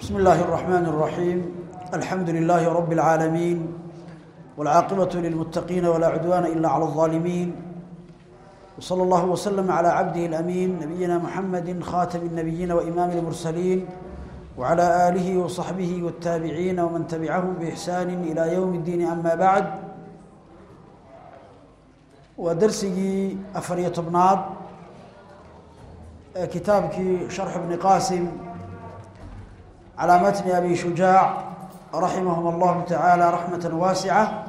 بسم الله الرحمن الرحيم الحمد لله رب العالمين والعاقبة للمتقين ولا عدوان إلا على الظالمين وصلى الله وسلم على عبده الأمين نبينا محمد خاتم النبيين وإمام المرسلين وعلى آله وصحبه والتابعين ومن تبعهم بإحسان إلى يوم الدين أما بعد ودرسي أفرية بناد كتابك شرح ابن قاسم على متن أبي شجاع رحمهم الله تعالى رحمة واسعة.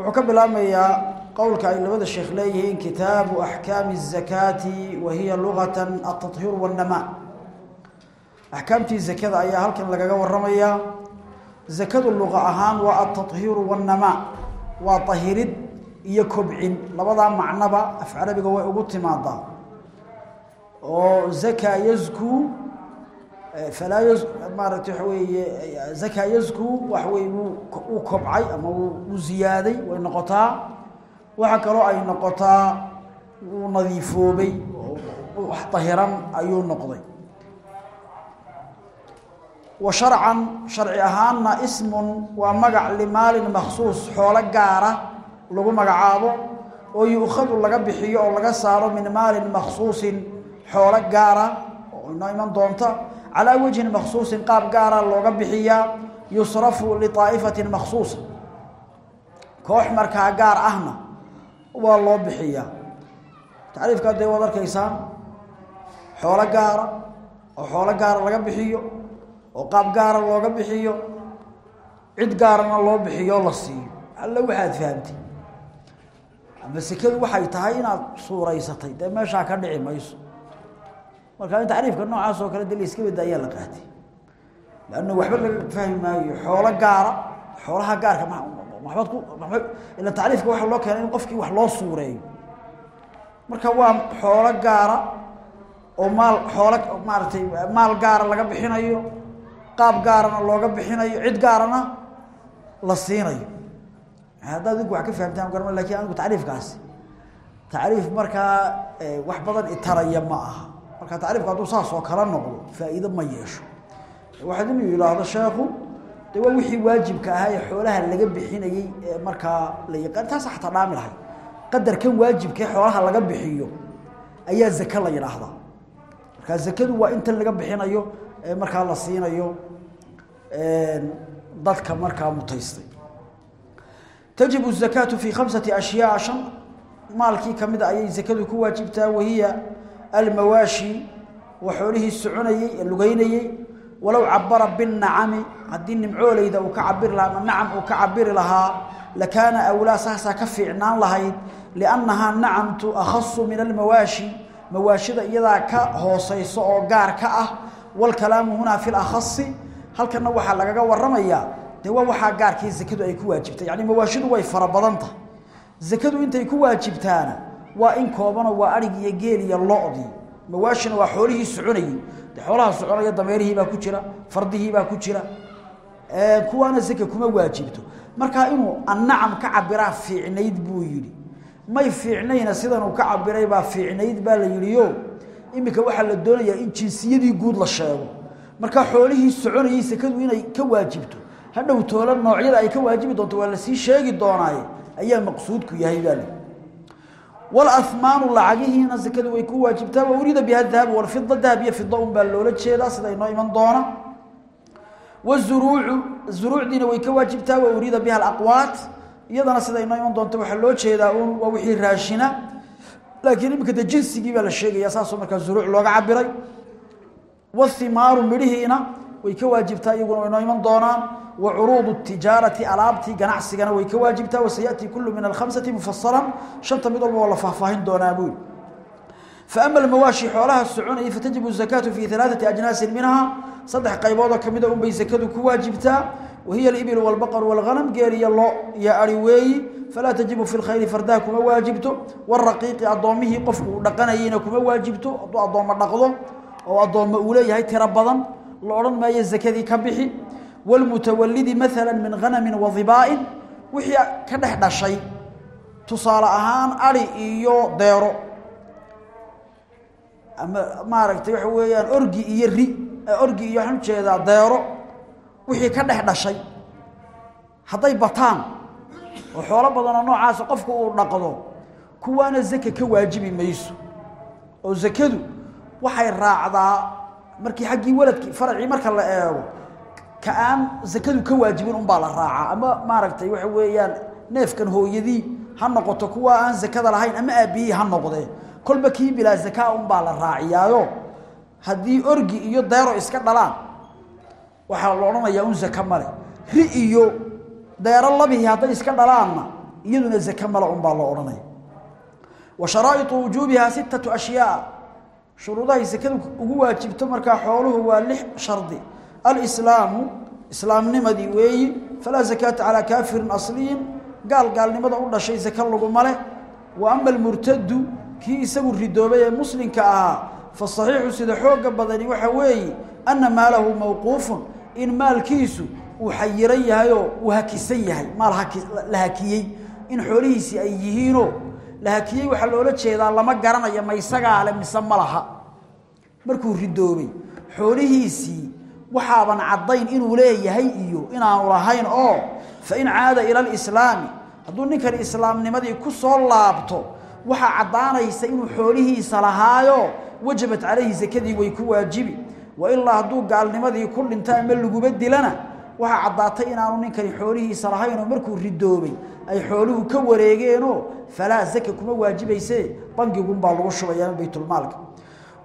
وحكم بالأمية قولك أن لبدا الشيخ ليه كتاب أحكام الزكاة وهي لغة التطهير والنماء. أحكامتي الزكاة أيها هل كان لقى ورمية زكاة اللغة أهان والتطهير والنماء وطهيرد يكبع لبدا معنبا أفعل بقوة أقول oo zaka yazku eh, falaa yaz maaragtay waxa weeye eh, zaka yazku wax wey uu kobcay ama wuu ziyaaday way noqotaa. Waxaa kaloo ay noqotaa wuu nadiifoobay wax dahiran ayuu noqday. Wa sharcan sharci ahaanna ismun waa magac limaalin makhsuus xoolo gaara lagu magacaabo oo yuukhadu laga bixiyo oo laga saaro min maalin makhsuusin xoolo gaara oo inoo iman doonta calaa wajhin makhsuusin qaab gaara looga bixiyaa yusrafu liaa'ifatin makhsuusa koox markaa gaar ahna waa loo bixiya tacriifkaa dee waad arkaysaa xoolo gaara oo xoolo gaara laga bixiyo oo qaab gaara looga bixiyo cid gaarana loo bixiyo la siiyo. Alla waxaad fahamtay. Ama sekadu waxay tahay inaad suuraysatay dee meeshaa ka dhici mayso marka in taariifka noocaas oo kale dil iska bada ayaa la qaatay laana waxba laga fahmi maayo xoolo gaara xoolaha gaarka ma waxbaad ku ila taariifka waxa loo keenay in qofkii wax loo suureeyo. Marka waa xoolo gaara oo maal xoolo maaragtay maal gaara laga bixinayo qaab gaarana looga bixinayo cid gaarana la siinayo. Haddaad idinku wax ka fahamtaan garma lakiin anigu tacriifkaasi tacriif markaa wax badan itaraya ma aha marka taariifku hadduu saas oo kala noqdo faa'iido ma yeesho. Waxaad inuu yidhaahdo sheekhu de wixii waajibka ahaa ee xoolaha laga bixinayey ee la yaqaan taas xataa dhaami lahay qadarkan waajibka ee xoolaha laga bixiyo ayaa zaka la yidhaahdaa marka zakadu waa inta laga bixinayo ee la siinayo dadka markaa mutaystay. Tajibu الzakaatu fi khamsati ashyaa shan maalkii kamida ayay zakadu ku waajibtaa wahiya almawaashi wa xoolihii soconayey ee lugaynayey walow cabara binacami haddii nimcooleyda uu ka cabiri lahaa ama nacam uu ka cabiri lahaa lakaana awlaa saasaa ka fiicnaan lahayd liannahaa nacamtu akhasu min almawaashi mawaashida iyadaa ka hoosayso oo gaar ka ah walkalaamu hunaa fi lakhasi halkanna waxaa lagaga waramayaa dee waa waxaa gaarkii sakadu ay ku waajibtay yani mawaashidu way fara badan intay ku waajibtaana waa in koobana waa arig iyo geel iyo lo'di mawaashina waa xoolihii soconayay. Xoolaha soconaya dameerihii baa ku jira fardihii baa ku jira. Kuwaana zaka kuma waajibto. Marka inuu annacam ka cabiraa fiicnayd buu yiri may fiicnayna sidan uu ka cabiray baa fiicnayd baa la yiriyo imika waxa la doonayaa in jinsiyadii guud la sheego. Marka xoolihii soconayay sakadu inay ka waajibto. Hadhow toola noocyada ay ka waajibi doonto waa la sii sheegi doonaaye. Ayaa maqsuudku yahay baa la والاثمان لعقهنا زكاه way ku waajibtaa wurida bi hadhab wal fidda dahabiya fidda um baa loola jeeda sida inoo iman doona wazuruuc zuruucdina way ka waajibtaa wurida biha al aqwat iyadana sida inoo iman doonto waxa loo jeedaa un waa wixii raashina laakiin imika de jinsigii baa la sheegaya saasoo markaa zuruuc looga cabiray wathimaaru midhihiina way ka waajibtaa iyaguna inoo iman doonaan وعروض التجارة ألابتي قناعسينا ويكواجبتا وسيأتي كل من الخمسة مفصلا شنطة مدول والله فهفاهين دون أبوي فأما المواشي حولها السعونية فتجب الزكاة في ثلاثة أجناس منها صدح قيبوضة كمدة أم بيزكاة كواجبتا وهي الإبل والبقر والغنم قال يا الله يا أريوي فلا تجب في الخير فرداكم واجبته والرقيق أضومه قفه دقنيينكم واجبته أضوم النقضه أو أضوم أولي هاي تربضا لأرن ما walmutawalidi maalan min khanamin wa dibaa'in wixii ka dhex dhashay tusaale ahaan ari iyo deero ama maaragtay waxa weeyaan orgi iyo ri orgi iyo waxaan u jeedaa deero wixii ka dhex dhashay hadday bataan oo xoolo badan oo noocaasa qofku uu dhaqdo kuwaana zaka ka waajibi mayso oo zakadu waxay raacdaa markii xaggii waladkii faracii marka la eego ka aan zakadu ka waajibin unbaa la raacaa. Ama maaragtay waxa weeyaan neefkan hooyadii ha noqoto kuwa aan zakada lahayn ama aabbiyii ha noqdee kolba kii bilaa zakaa unbaa la raaciyaayo. Haddii orgi iyo deero iska dhalaan waxaa la odhanayaa un zaka male. Ri iyo deero labihi hadday iska dhalaanna iyaduna zaka male unbaa loo odhanaya wa sharaa'iطu wujuubihaa sittatu ashyaa. Shuruudahay sakadu ugu waajibto markaa xooluhu waa lix shardi alislaamu islaamnimadii weeyi falaa zakaata calaa kaafirin asliyin gaal gaalnimada u dhashay zaka laguma leh wa ama almurtadu kii isagu ridoobay ee muslimka ahaa fasaxiixu sida xooga badani waxa weeye anna maalahu mawquufun in maalkiisu uu xayiran yahay oo uu hakisan yahay maal la hakiyey. In xoolihiisii ay yihiinoo la hakiyey waxaa loola jeedaa lama garanayo ma isagaa le mise ma markuu ridoobay xoolihiisii waxaaban caddayn inuu leeyahay iyo inaanu lahayn oo fa in caada ila alislaami hadduu ninkan islaamnimadii ku soo laabto waxaa caddaanaysa inuu xoolihiisa lahaayo wajabat calayhi sakadii way ku waajibi. Wa ilaa hadduu gaalnimadii ku dhinto ama laguba dilana waxaa caddaatay inaanu ninkani xoolihiisa lahaynoo markuu ridoobay ay xooluhu ka wareegeenoo falaa zaka kuma waajibayse bangigunbaa lagu shubaya ama baytulmaalka.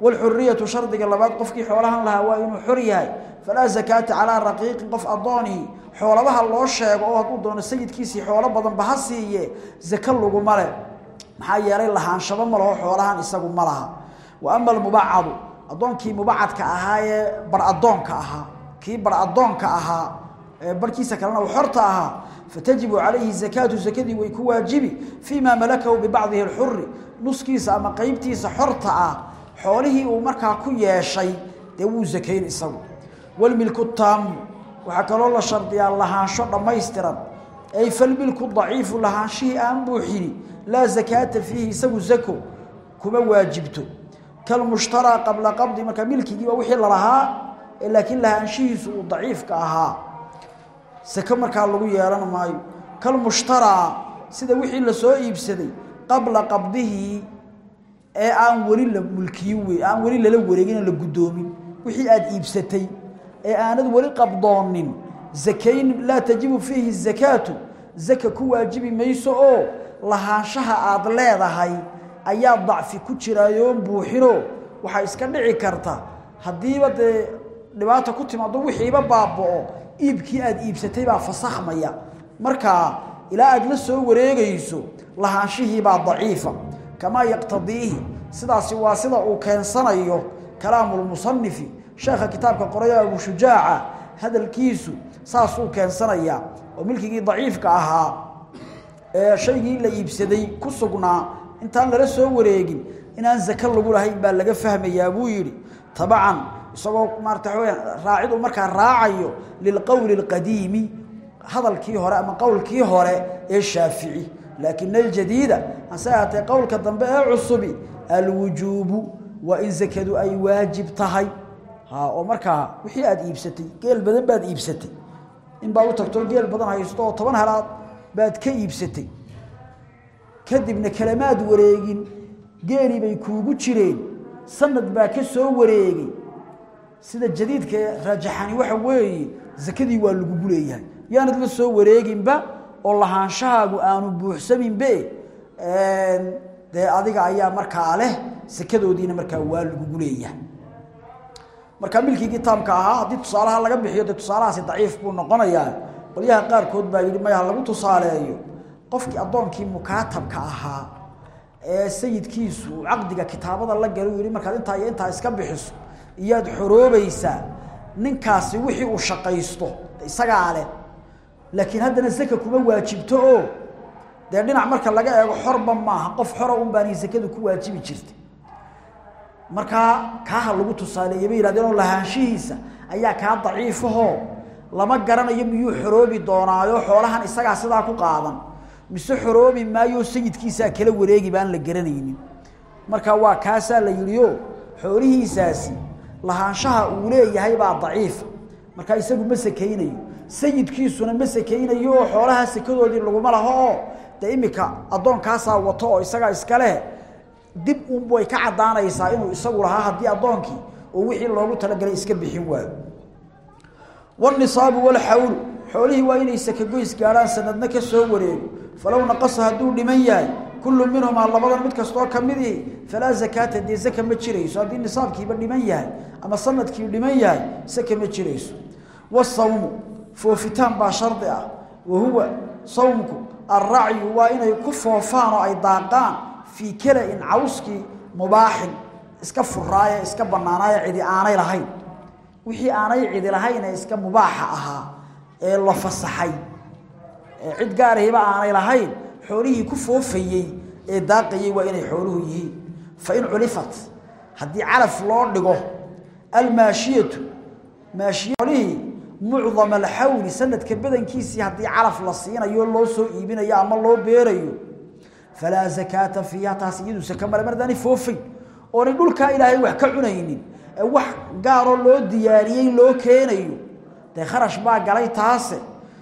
Walxuriyatu shardiga labaad qofkii xoolahan lahaa waa inuu xor yahay falaa zakaata calaa raqiiqin qof addoonihi xoolabaha loo sheego oo hadduu doono sayidkiisii xoolo badanba ha siiye zaka laguma leh maxaa yeelay lahaanshabo ma laho xoolahan isagu ma laha. Wa ama almubacadu addoonkii mubacadka ahaa ee bar addoonka ahaa kii bar addoonka ahaa ee barkiisa kalena uu xorta ahaa fatajibu calayhi zakaatu zakadii way ku waajibi fii maa malakahu bibacdihi alxuri nuskiisa ama qeybtiisa xorta ah xoolihii markaa ku yeeshay walmilku taamu waxaa kaloo la shardiyaa lahaansho dhammaystiran. Ay falmilku daciifu lahaanshihii aan buuxini laa zakaata fiihi isagu zako kuma waajibto. Kalmushtaraa qabla qabdi markaa milkigiiba wixii lalahaa ee laakiin lahaanshihiisu uu daciifka ahaa. Sako markaa lagu yeelan maayo. Kalmushtaraa sida wixii la soo iibsaday qabla qabdihi ee aan weli la mulkiyin wey aan weli lala wareegin la guddoomin wixii aada iibsatay ee aanad weli qabdoonin. Zakayn laa tajibu fiihi zakaatu. Zaka ku waajibi mayso oo lahaanshaha aada leedahay ayaa dacfi ku jiraayoon buuxinoo waxaa iska dhici karta haddiiba dee dhibaata ku timaado wixiiba baaba'o iibkii aada iibsatay baa fasakhmaya. Markaa ilaa aada la soo wareegayso lahaanshihiibaa daciifa. Kamaa yaqtadiihi sidaasi waa sida uu keensanayo kalaamulmusanifi sheekha kitaabka qoraya abu shujaaca hadalkiisu saasuu keensanayaa oo milkigii daciifka ahaa ee shaygii la iibsaday ku sugnaa. Intaan lala soo wareegin inaan zaka lagu lahayn baa laga fahmayaa buu yidhi. Tabacan isagoo maarata waxa weyaan raacidu markaa raacayo lilqowli alqadiimi hadalkii hore ama qowlkii hore ee shaafici. Laakin aljadiida hase ahaatee qowlka dambe ee cusubi alwujuubu waa in zakadu ay waajib tahay. ha oo markaa wixii aada iibsatay geel badan baad iibsatay. In baad u tagto geel badan haysto oo toban halaad baad ka iibsatay. Kadibna kalamaad wareegin geelii bay kuugu jireen sanad baa ka soo wareegay. Sida jadiidka raajaxani waxa weeye zakadii waa lagugu leeyahay yaanad la soo wareeginba oo lahaanshahaagu aanu buuxsaminbe dee adiga ayaa markaa leh sakadoodiina markaa waa lagugu leeyahay marka milkigii taamka ahaa haddii tusaalaha laga bixiyo dee tusaalahaasi daciif buu noqonayaa. Qolyaha qaarkood baa yidhi maya lagu tusaaleeyo. Qofkii addoonkii mukaatabka ahaa ee sayidkiisu uu caqdiga kitaabada la galo uu yihi markaad intaa iyo intaa iska bixiso iyaad xoroobaysaa ninkaasi wixii uu shaqaysto isagaa leh. Laakiin haddana zaka kuma waajibto oo dee dhinac marka laga eego xorba maaha qof xora un baani zakadu ku waajibi jirta markaa kaaha lagu tusaaleeyey bay yihahdeen oo lahaanshihiisa ayaa kaa daciifahoo lama garanayo miyuu xoroobi doonaayo xoolahan isagaa sidaa ku qaadan. Mise xoroobi maayo sayidkiisaa kala wareegi baan la garanaynin. Marka waa kaasaa la yidhio xoolihiisaasi lahaanshaha uu leeyahay baa daciifa. Markaa isagu ma sakaynayo. Sayidkiisuna ma sakaynayo oo xoolaha sakadoodii laguma laho. Oo dee imika addoonkaasaa wato oo isagaa iska leh dib unbu ay ka caddaanaysaa inuu isagu lahaa haddii addoonkii oo wixii loogu talagalay iska bixin waayo. Wanisaabu walxawlu xoolihii waa inay sakagoys gaadhaan sanadna ka soo wareego falow naqasa hadduu dhiman yahay kullu minhumaa labadan mid kastoo ka mid ihi falaa zakaata dee saka ma jirayso. Haddii nisaabkiiba dhiman yahay ama sannadkii dhiman yahay saka ma jirayso. Wasawmu foofitaan baa shardi ah. Wa huwa sawmku alracyu waa inay ku foofaan oo ay daaqaan fii kala-in cawskii mubaaxin iska furaaye iska bannaanaaye cidi aanay lahayn. Wixii aanay cidi lahayn ee iska mubaaxa ahaa ee la fasaxay. Cid gaarahiba aanay lahayn xoolihii ku foofayey ee daaqayey waa inay xooluhu yihiin. Fain culifat haddii calaf loo dhigo almaashiyatu maashiyoolihii mucdama alxawli sanadka badankiisii haddii calaf la siinayo loo soo iibinayo ama loo beerayo falaa zakaata fiiha taas iyadu saka male mardaani foofayn oonay dhulkaa ilaahay wax ka cunaynin ee wax gaaroo loo diyaariyey loo keenayo. Dee kharash baa galay taase.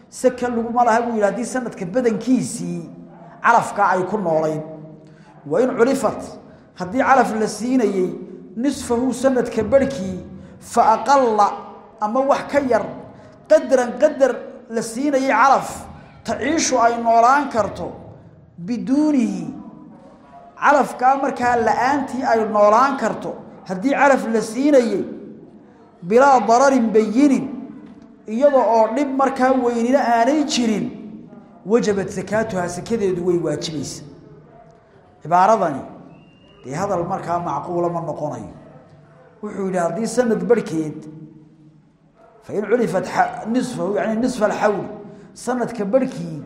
Saka laguma laha buu yidhi haddii sanadka badankiisii calafkaa ay ku noolayn. Wa in culifat haddii calaf la siinayey nisfahu sanadka barhkii fa aqalla ama wax ka yar qadran qadar la siinayay calaf taciishu ay noolaan karto biduunihi. Calafkaa markaa la'aantii ay noolaan karto. Haddii calaf la siinayey bilaa dararin bayinin iyada oo dhib markaa weynina aanay jirin wajabat sakaatuhaa sakadeedu way waajibaysa. Cibaaradani dee hadal markaa macquula ma noqonayo. Wuxuu yidhi haddii sanad barhkeed fain culifat nisfahu yani nisfa alxawli sanadka barhkii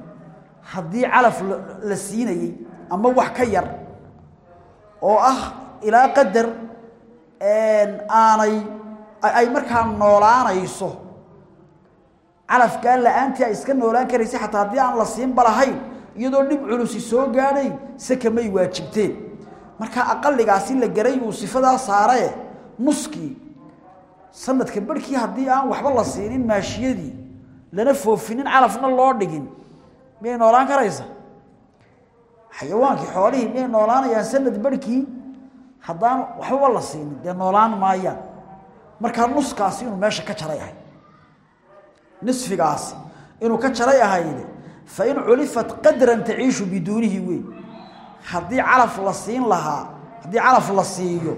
haddii calaf la siinayey ama wax ka yar oo ah ilaa qadar aanay ay markaa noolaanayso calafkaa la'aantii ay iska noolaan karaysa xataa haddii aan la siinba lahayn iyadoo dhib culusi soo gaadhayn saka may waajibteen. Markaa aqaligaasi la garay uu sifadaa saarae nuskii sanadka barhkii haddii aan waxba la siinin maashiyadii lana foofinin calafna loo dhigin miyay noolaan karaysa? Xayawaankii xoolihii miyay noolaanayaan? Sanad barhkii haddaan waxbaba la siinin dee noolaan maayaan. Markaa nuskaasi inuu meesha ka jaray ahay nisfigaasi inuu ka jaray ahayde fain culifat qadran taciishu biduunihi wey haddii calaf la siin lahaa haddii calaf la siiyo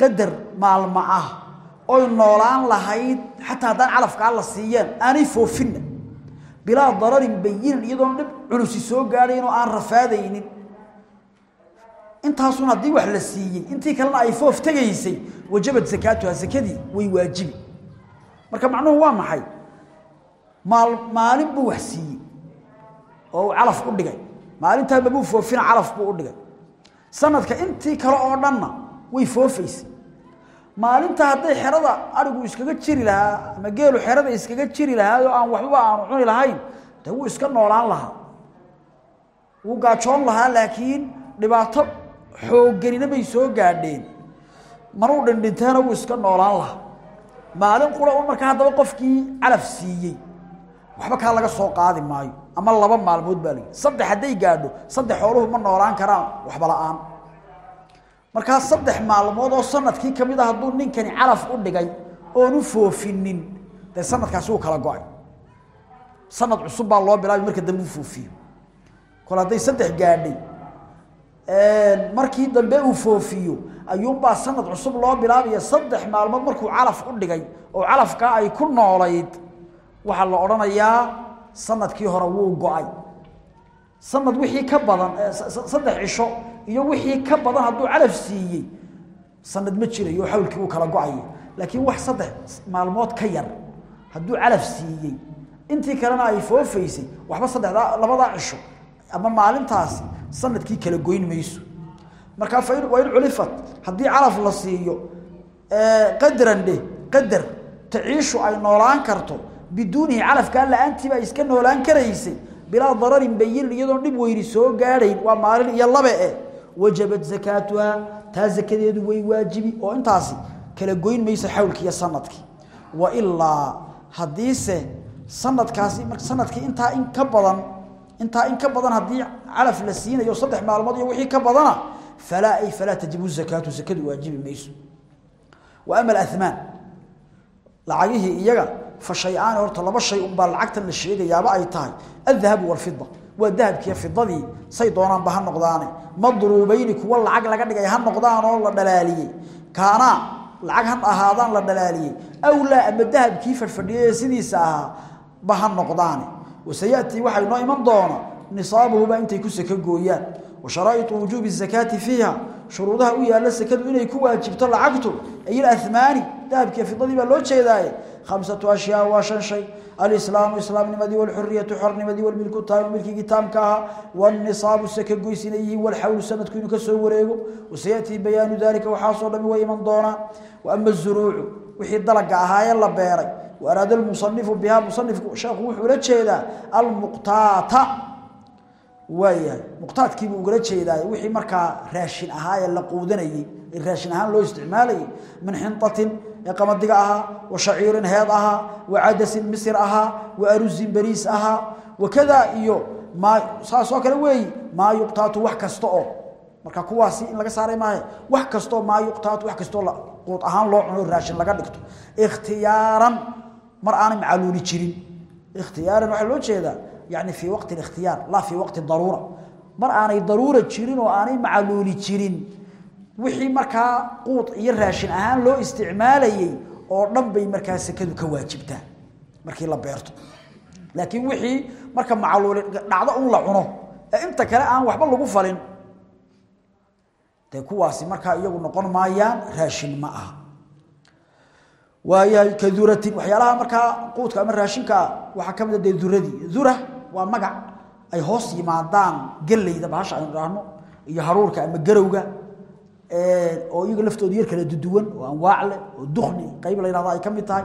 qadar maalmo ah oy noolaan lahayd xataa haddaan calafkaa la siiyeen aanay foofinna bilaa dararin bayinin iyadoon dhib culusi soo gaadhayn oo aan rafaadaynin. Intaasun haddii wax la siiyey intii kalena ay foof tegaysay wajabad sakaatuha sakadii way waajibi. Marka macnuhu waa maxay? Maal maalin buu wax siiyey oo uu calaf u dhigay. Maalintaa mabuu foofina calaf buu u dhigay. Sanadka intii kale oo dhanna way foofaysay maalinta hadday xerada arigu iskaga jiri lahaa ama geelu xerada iskaga jiri lahaa oo aan waxbaba aanu cuni lahayn dee wuu iska noolaan lahaa. Wuu gaajoon lahaa laakiin dhibaato xoogganina bay soo gaadheen. Maruu dhindhinteena wuu iska noolaan lahaa. Maalin qura un markaa haddaba qofkii calaf siiyey. Waxba kaa laga soo qaadi maayo. Ama laba maalmood baa lagi saddex hadday gaadho saddex xooluhu ma noolaan karaan waxba la'aan markaa saddex maalmood oo sannadkii ka mid a hadduu ninkani calaf u dhigay oonu foofinin dee sanadkaasi wuu kala go'ay. Sanad cusub baa loo bilaabay marka dambe u foofiyo. Kol hadday saddex gaadhay markii dambe uu foofiyo ayuunbaa sanad cusub loo bilaabaya saddex maalmood markuu calaf u dhigay oo calafkaa ay ku noolayd. Waxaa la odhanayaa sannadkii hore wuu go'ay sanad wixii ka badan saddex cisho iyo wixii ka badan hadduu calaf siiyey sanad ma jirayo xawlkii uu kala go'ayo. Laakiin wax saddex maalmood ka yar hadduu calaf siiyey intii kalena ay foofaysay waxba saddexdaa labadaa cisho ama maalintaasi sannadkii kala goyn mayso. Markaa fain waa in culifat haddii calaf la siiyo qadran dheh qadar taciishu ay noolaan karto biduunihi calafkaa la'aantiiba iska noolaan karaysay bilaa dararin bayin iyadoon dhib weyni soo gaadhayn waa maalin iyo labe eh wajabat zakaatuha taa zakadeedu way waajibi oo intaasi kala goyn mayso xawlkii iyo sannadkii. Wa ilaa haddiise sanadkaasi sannadkii intaa in ka badan intaa in ka badan haddii calaf la siinayo saddex maalmood iyo wixii ka badana falaa ay falaa tajibu zakaatu zakadu waajibi mayso shay-aan horta laba shay unbaa lacagtan la sheegayaaba ay tahay. Aldahabu walfida waa dahabkiiyo fidadii say doonaanba ha noqdaane. Madruubayni kuwa lacag laga dhigay ha noqdaan oo la dhalaaliyey. Kaanaa lacag ha ahaadaan la dhalaaliyey. Aw laa ama dahabkii fadhfadhiyay sidiisa ahaa ba ha noqdaane. Wasayatii waxaa inoo iman doona nisaabuhuba intay ku saka gooyaan washaraa'iu wujuubi zakaati fiiha shuruudaha u yaalla sakadu inay ku waajibto lacagtu ay amaani dahabkiiy fidadii baa loo jeedaaye khamsatu ashyaa waa shan shay alislaamu islaamnimadii walxuriyatu xornimadii walmilku taam milkigii taamka ahaa wanisaabu saka goys inay yihiin walxawlu sanadku inuu ka soo wareego wasayatii bayaanu daalika waxaasoo dhami way iman doonaan waama azuruucu wixii dalaga ahaayee la beeray waaraada almusanifu biha musanifku sheekhu wuxuu la jeedaa almuqtaata waayahay muqtaadkiibuu ugala jeedaay wixii markaa raashin ahaayee la quudanayey raashin ahaan loo isticmaalayey min xintatin ee qamadiga ahaa wa shaciirin heed ahaa wa cadasin misir ahaa wa arusin bariis ahaa wakadaa iyo maa saasoo kale weeyi maa yuqtaatu wax kasta oo. Marka kuwaasi in laga saaray maahe wax kastooo maa yuqtaatu wax kastoo quud ahaan loo cuno raashin laga dhigto. Ikhtiyaaran mar aanay macaluuli jirin. Ikhtiyaaran waxaa loo jeedaa yani fi waqti ikhtiyar la fi waqti darura mar aanay daruura jirin oo aanay macaluuli jirin wixii markaa quud iyo raashin ahaan loo isticmaalayay oo dhan bay markaa sakadu ka waajibtaa markii la beerto laakiin wixii marka macaluuli dhacdo un la cuno ee inta kale aan waxba lagu falin dee ka duratin waxyaalaha markaa quudka ama raashinka waxaa ka mid a dee duradii dura waa magac ay hoos yimaadaan gellayda bahasha aynu idhaahno iyo haruurka ama garowga oo iyaga laftooda yar kala duduwan oo anwaac leh oo dukni qayb la yidhahdo ay ka mid tahay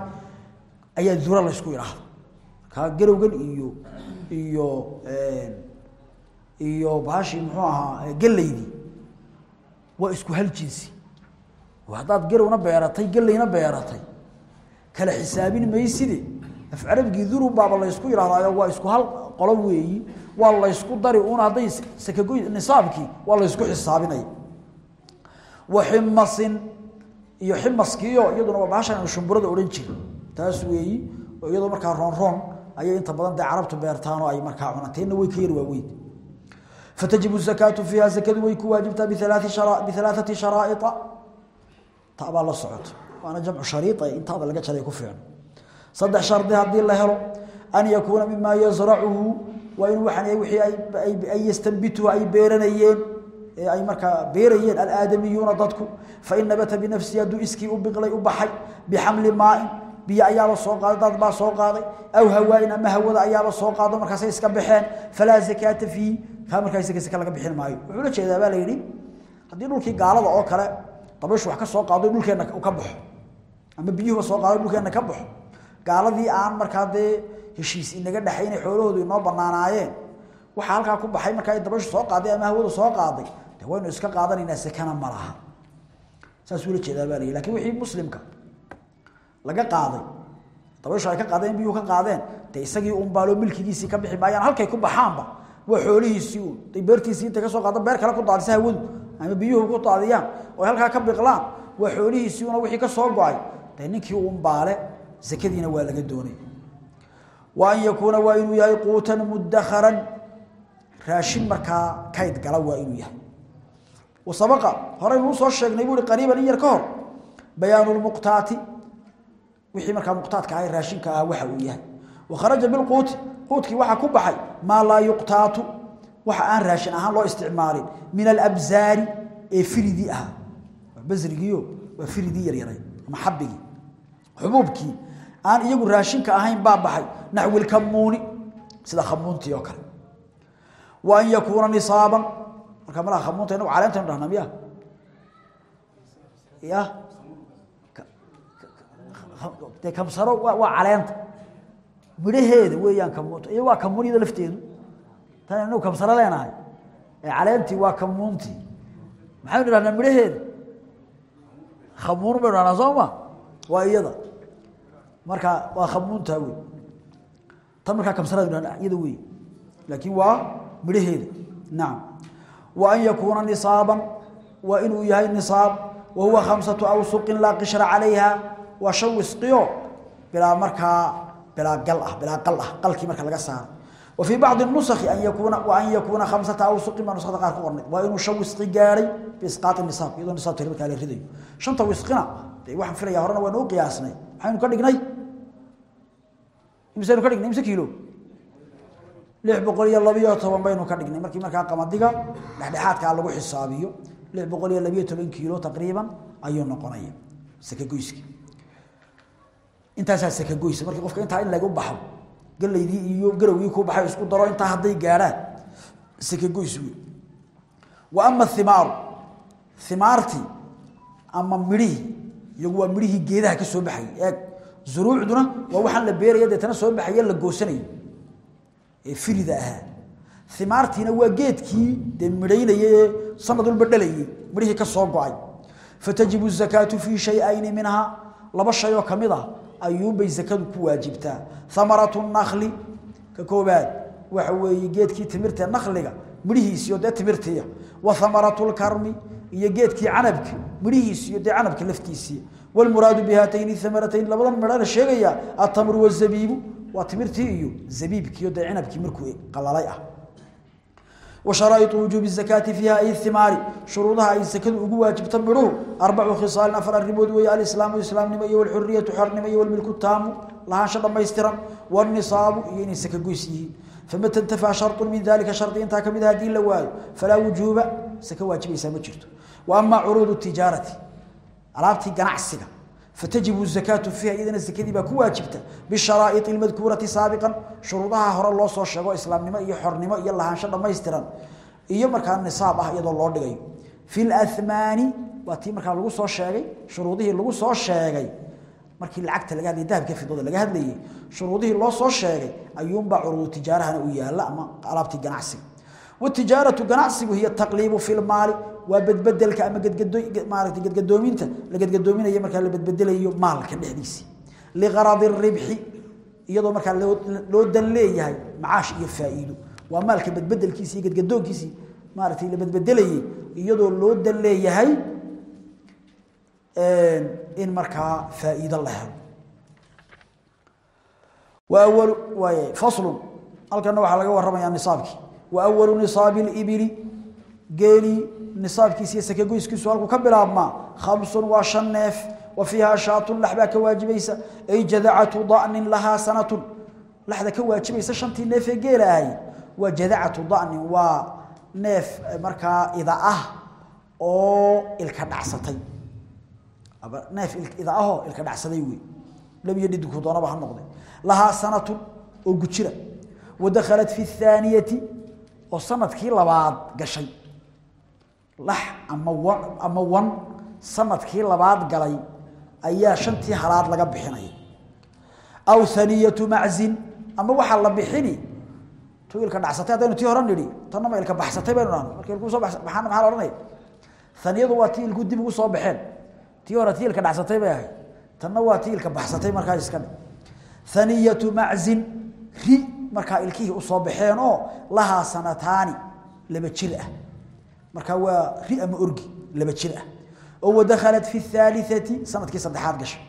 ayaa dura la ysku yidhaahdo markaa garowgan iyo iyo iyo bahashii muxuu ahaa gellaydii waa isku hal jinsi. Haddaad garowna beeratay gellayna beeratay kala xisaabin mayside af carabigii durub baaba laysku yidhahdaayo waa isku hal qolo weeyi waa laysku dari uun hadday sakagoy nisaabkii waa laysku xisaabinaya wa ximasin iyo ximaskiiyo iyaduna waa bahashan shumburada odhan jiri taas weeyi oo iyadoo markaa roon roon ayay inta badan dee carabtu beertaan oo ay markaa cunanteenna way ka yar waaweyn فتجب الزكاة فيها زكاة ويكواجبتها بثلاث شرا... بثلاثة شرائط تابع الله صعود وانا جمع شريطه انت هذا لقى شريك فعلا صدح شرط هذه الله هلو an yakuuna mima yazracuhu waa in waaan wii ay yastambituhu ay beeranayeen ay markaa beerayeen alaadamiyuuna dadku fain nabata binafsihi hadduu iskii u biqlay u baxay bixamli maain biyo ayaaba soo qaaday dad baa soo qaaday aw hawaain ama hawada ayaaba soo qaado markaasay iska baxeen falaa akaata fiih kaa markaasaka laga bixin maayo. Wuxuu la jeedaa baa layidhi haddii dhulkii gaalada oo kale dabashu wax ka soo qaado dhulkeenna ka baxo ama biyuhuba soo qaado dhulkeenna ka baxo gaaladii aan markaa dee heshiis inaga dhaxayn xoolahoodu inoo banaanaayeen waxa halka ku baxay markaa ay soo qaaday ama hawadu soo qaaday. De iska qaadanaynaa sakana malaha saas uu la jeedaa baa la wixii muslimka laga qaaday dabayshu ay ka qaadeen biyuhu ka qaadeen de isagii uun baalo milkigiisii ka bixi maayaan halkay ku baxaanba waa xoolihiisii uun. Day beertiisii ka soo qaado beer kale ku daadisa hawadu ama biyuhu ku daadiyaan oo halkaa ka biqlaan waa xoolihiisii una wixii ka soo go'ay. Ninkii uun baale zakadiina waa laga doonay wa an yakuuna waa inuu yahay quutan mudakharan raashin markaa kayd gala waa inuu yahay. Wasabaqa horeynu u soo sheegnay buu ihi qariiban in yar ka hor bayaanu lmuqtaati wixii markaa muqtaadka ahay raashinka ah waxa uu yahay. Wakharaja bilquuti quudkii waxaa ku baxay maa laa yuqtaatu. Waxa aan raashin ahaan loo isticmaalin min alabzaari ee firidii ahaa. Waa basrigiio waa firidii yaryaray ama xabigii xubuubkii aan iyagu raashinka ahayn baa baxay. Naxwi lkamuuni sida khamuuntii oo kale. Wa an yakuuna nisaaban. Marka malaha khamuunta inagu caleentaynu dhahnaa miya ya de kamsaro waa caleenta. Midhaheeda weeyaan kamuunta iyo waa kamuuniyada lafteedu. Tan inagu kamsaro leenahay. Ee caleentii waa kamuuntii maxaynu idhahnaa midhaheeda khamuun baynu dhahnaa soo ma? Waa iyada marka waa khamuuntaa wey tan markaa kamsaradu dhahnaa iyada wey laakiin waa midhaheeda. Nacam wa an yakuuna nisaaban waa inuu yahay nisaab wa huwa khamsatu awsuqin laa qishra calayha waa shan wisqiyo bilaa markaa gal ah bilaa qal ah qalkii marka laga saaro wa fii bacdi nusakhi an yakuuna wa an yakuuna khamsata awsuqin baa nuskhada qaar ku qornay. Waa inuu shan wisqi gaadhay biisqaati nisaab iyadoo nisaab tiri markaa la ridayo. Shanta wisqina dee waxaan filaya horena waynu u qiyaasnay. Maxaynu ka dhignay. Imisaynu ka dhignay imise kiilo? Lix boqol iyo labiyo toban baynu ka dhignay. Markii markaa qamadiga dhexdhexaadkaa lagu xisaabiyo lix boqol iyo labiyo toban kiilo taqriiban ayuu noqonaya sakagoyski intaasaa galaydii iyo garowgii ku baxay isku daro intaa hadday gaadhaan. Sakagoys wey wa ama thimaaru. Thimaartii ama midhihii iyagu waa midhihii geedaha ka soo baxayay eeg zuruucduna waa waxaan la beeraya deetana soo baxaya la goosanayo ee firida ahaa imaartiina waa geedkii dee midhaynaya ee sanad walba dhalayay midhihii ka soo go'ay. Fatajibu zakaatu fii shay-ayni laba shay oo ah ayuunbay zakadu ku waajibtaa. Amaratu nakli ka koobaad waxa weeye geedkii timirta nakliga midhihiisiyo dee timirtiiya wa amaratu lkarmi iyo geedkii canabki midhihiisiyo dee canabka laftiisii. Wlmuraadu bihaatayni amaratayn labadan midha la sheegaya atamru wazabiibu waa timirtii iyo zabiibkiiyo dee cinabkii markuu qalalay ah وشرائط وجوب الزكاة فيها أي الثمار شروطها أي زكاة ugu واجبت مروه أربع خصال أفر الربود ويا الإسلام والإسلام نمي والحرية حر نمي والملك التام. لها شرط ما يسترم. والنصاب يعني زكاة قيسيه فمتى انتفى شرط من ذلك شرط انتهى كمد هذه اللوال فلا وجوب. زكاة واجب يسمى جرته وأما عروض التجارة. عرفتي قناعسك فتجب الزكاة فيها إذن الزكاة بكو واجبته بالشرائط المذكورة سابقا شروطها هر الله سو شيغو اسلام نimo iyo xornimo iyo lahaansho dhameystiran iyo markaa nisaab ah iyadoo loo dhigayo fil athmani waati markaa lagu soo sheegay shuruudihii lagu soo sheegay markii lacagta laga hadlay dahabka fidada laga hadlayay shuruudihii loo soo sheegay ayuunba curuud tijaarahana u yaala ama alaabti ganacsiga والتجارة ganacsigu hiya taqliibu fil maali waa badbedelka ama maaragtay gadgadoominta la gadgadoominayo marka la badbedelayo maalka dhexdiisa liqarad ribhi iyadoo marka loo dan leeyahay macaash iyo faa'iido. Waa maalka badbedelkiisa iyo gadgadoonkiisa maaragtay la badbedelayay iyadoo loo dan leeyahay in markaa faa'iido la helo. Wa awwal wa fasl halkana waxa geeli nisaabkiisiiyo sake goyskiisu halku ka bilaabmaa khamsun waa shan neef wa fiihaa shaatun lax baa ka waajibaysa ay jadacatu da'nin lahaa sanatun. Laxda ka waajibaysa shantii neefee geela ahay waa jadacatu da'nin waa neef eh, markaa ida ah oo ilka dhacsatay. Neef ida ahoo ilka dhacsaday wey lab iyo dhidinku doonaba ha noqday lahaa sanatun oo gujira. Wa dakhalat fi thaaniyati oo sannadkii labaad gashay lax ama ama wan sannadkii labaad galay ayaa shantii halaad laga bixinaya aw thaniyatu maczin ama waxaa la bixini tu ilka dhacsatay haddaynu tii hore nidhi tanna ma ilka baxsatay baynu dhahno marka ilku soo baxsa maxaana maxaa la odhanaya thaniyadu waa tii ilku dib ugu soo baxeen. Tii hore tii dhacsatay bay ahayd tanna waa tii baxsatay markaa iska dhig maczin ri markaa ilkihii u baxeen oo lahaa sanataani laba jir ah markaa waa ri ama orgi laba jir ah oo wadakhalat fi thalithati sanadkii saddexaad gashay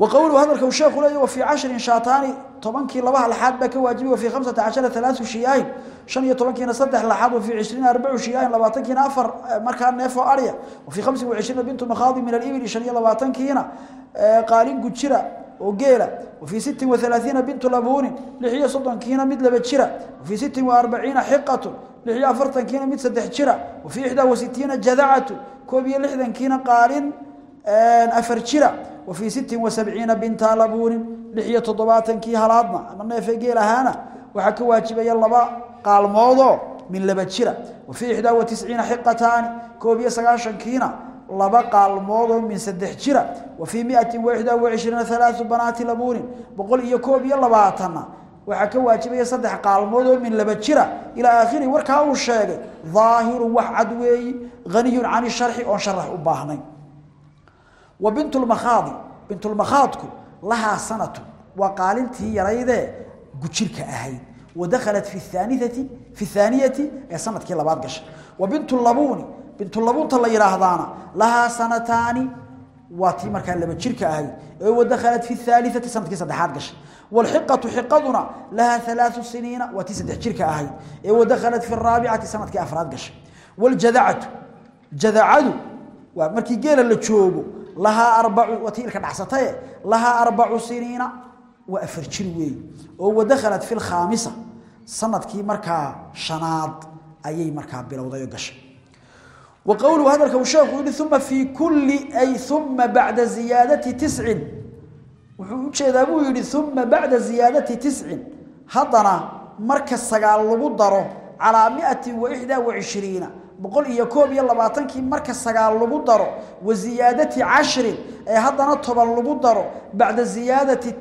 وقوله هذا الكوشيخ لي وفي عشر شاطان طبنكي لبها لحاد بك واجبي وفي خمسة عشر ثلاث شيئين شن يطبنكي نصدح لحاد وفي عشرين أربع شيئين لباتنكي نافر مركان نيفو أريا وفي خمسة وعشرين بنت مخاضي من الإبل شن لباتنكي هنا قالين قدشرة وقيلة وفي ست وثلاثين بنت لبون لحية lixiyo afartankiina mid saddex jira wa ixdaa wa jadacatu koob iyo lixdankiina qaalin afar jira wa sittin wa binta labuunin lix toddobaatankii halaadna ama neefe ahaana waxaa ka waajibaya laba qaalmoodoo min laba jira wa fii ixdaa wa xiqataani koob iyo sagaashankiina laba qaalmoodoo min saddex jira wa miatin wa ixdaa wa banaati labuunin boqol iyo koob iyo labaatanna waxa ka waajibaya saddex qaalmood min laba jira. Ila aakhiri warka uu sheegay zaahir wax cad weey ghaniyun aan sharxi oo sharax u baahnay. Wa bintu lmakhaadi bintulmakhaadku lahaa sanatu. Waa qaalintii yaraydee gujirka ahayd. Wadakhalat fi aaniati fi thaaniyati ee sannadkii labaad gashay wa bintu labuuni bintulabuunta la yidhaahdaana lahaa sanataani waa tii markaa laba jirka ahayd ee wadakhalat fi aaliati sannadkii saddexaad gashay wlxiqatu xiqaduna lahaa alaau siniina waa tii saddex jirka ahayd ee wadakhalat fi raabicati sannadkii afraad gashay wljadacatu jadacadu waa markii geela la joogo lahaa arbacu waa tii ilka dhacsataye lahaa arbacu siniina waa afar jir weey oo wadakhalat fi lkhaamisa sannadkii markaa shanaad ayay markaa bilowday gashay wa qowluhu hadalka uu sheekhu yihi uma fii kulli ay uma bacda ziyaadati tiscin wuxuu u jeedaa buu yihi uma bacda ziyaadati tiscin haddana marka sagaal lagu daro calaa miati wa ixdaa wa cishriina boqol iyo koob iyo labaatankii marka sagaal lagu daro wa ziyaadati cashrin ee haddana toban lagu daro bacda ziyaadati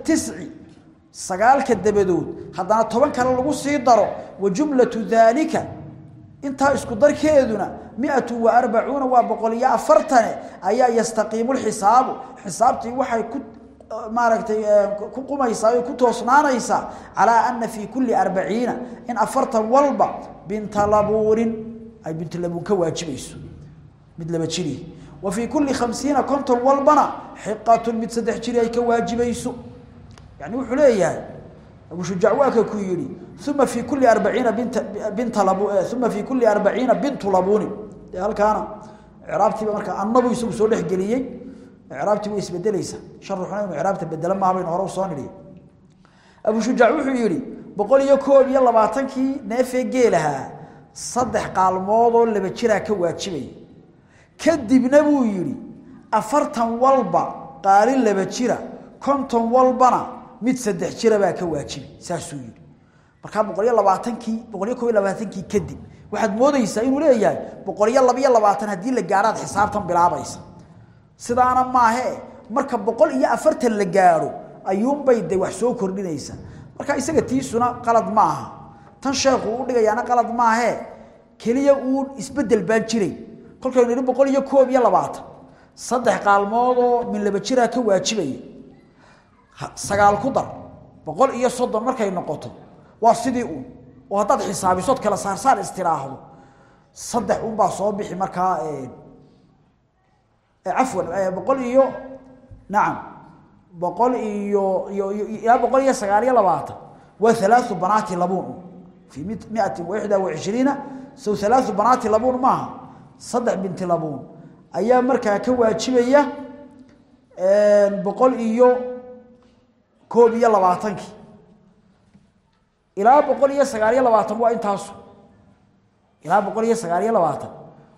intaa isku darkeeduna miatu wa arbacuuna waa boqol iyo afartane ayaa yastaqiimu lxisaabu. Xisaabtii waxay ku maaragtay ku qumaysaa ku toosnaanaysaa calaa ana fii kulli arbaciina in afartan walba binta labuunin ay bintu labuun ka waajibayso. Mid laba jiri. Wa fii kulli khamsiina konton walbana xiqatun mid saddex jiri ay ka waajibayso. Yani wuxuu leeyahay abu shujaac waa ka ku yidhi uma fii kulli arbaciina binta binta uma fii kulli arbaciina bintu labuunin dee halkaana icraabtiiba markaa annabu isagu soo dhexgeliyey icraabtii way isbedelaysaa sharuxuna icraabta bedelo maaha baynu hore u soo nidhi abu shujaac wuxuu yidhi boqol iyo koob iyo labaatankii neefee geelahaa saddex qaalmoodoo laba jiraa ka waajibaya kadibna buu yidhi afartan walba qaalin laba jira konton walbana mid saddex jira baa ka waajibi saasuu yidhi markaa boqol iyo labaatankii boqol iyo koob iyo labaatankii kadib waxaad moodaysaa inuu leeyahay boqol iyo laba iyo labaatan haddii la gaaraad xisaabtan bilaabaysa. Sidaana maahe marka boqol iyo afartan la gaaro ayuunbay de wax soo kordhinaysa marka isaga tiisuna qalad ma tan sheekhu u dhigayaana qalad maahe keliya uun isbeddel baan jiray. Kolkaynu idhi boqol iyo koob iyo labaatan. Saddex qaalmoodoo min laba jiraa ka waajibaya. Sagaal ku dar. Boqol iyo soddon markay noqoto waa sidii uun oo haddaad xisaabisood kala saarsaar istiraahdo saddex unbaa soo bixi markaa cafwan boqol iyo nacam boqol iyo ilaa boqol iyo sagaal iyo labaatan. Waa halaau banaati labuun fii miati wa ixdaa wa cishriina sow halaau banaati labuun maaha saddex binti labuun. Ayaa markaa ka waajibaya boqol iyo koob iyo labaatankii ilaa boqol iyo sagaal iyo labaatan waa intaasu. Ilaa boqol iyo sagaal iyo labaatan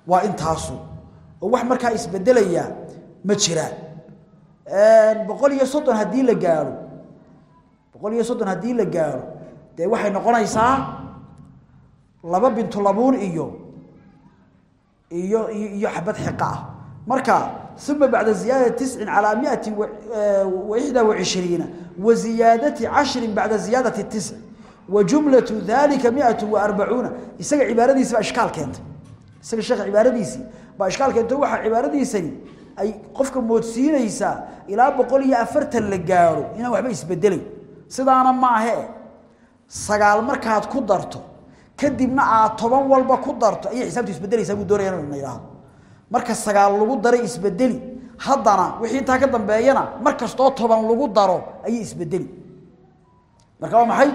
waa intaasu. Oo wax markaa isbedelayaa ma jiraan boqol iyo soddon haddii la gaaro. Boqol iyo soddon haddii la gaaro dee waxay noqonaysaa laba bintu labuun iyo iyo iyo xabad xiqa ah. Marka uma bacda ziyaadati tiscin calaa miati wa ixdaa wa cishriina wa ziyaadati cashrin bacda ziyaadati tisc miatu wa arbacuuna isaga cibaaradiisi baa ishkaal keentay. Isaga sheekha cibaaradiisii baa ishkaal keentay. Waxaa cibaaradiisani ay qofka moodsiinaysaa ilaa boqol iyo afartan la gaaro inaan waxba isbedelay sidaana maahe sagaal markaad ku darto kadibna aad toban walba ku darto ayay xisaabtu isbedelaysaa buu doonaya ina idhaahdo marka sagaal lagu daray isbedeli haddana wixii intaa ka dambeeyana mar kastoo toban lagu daro ayay isbedeli marka waa maxay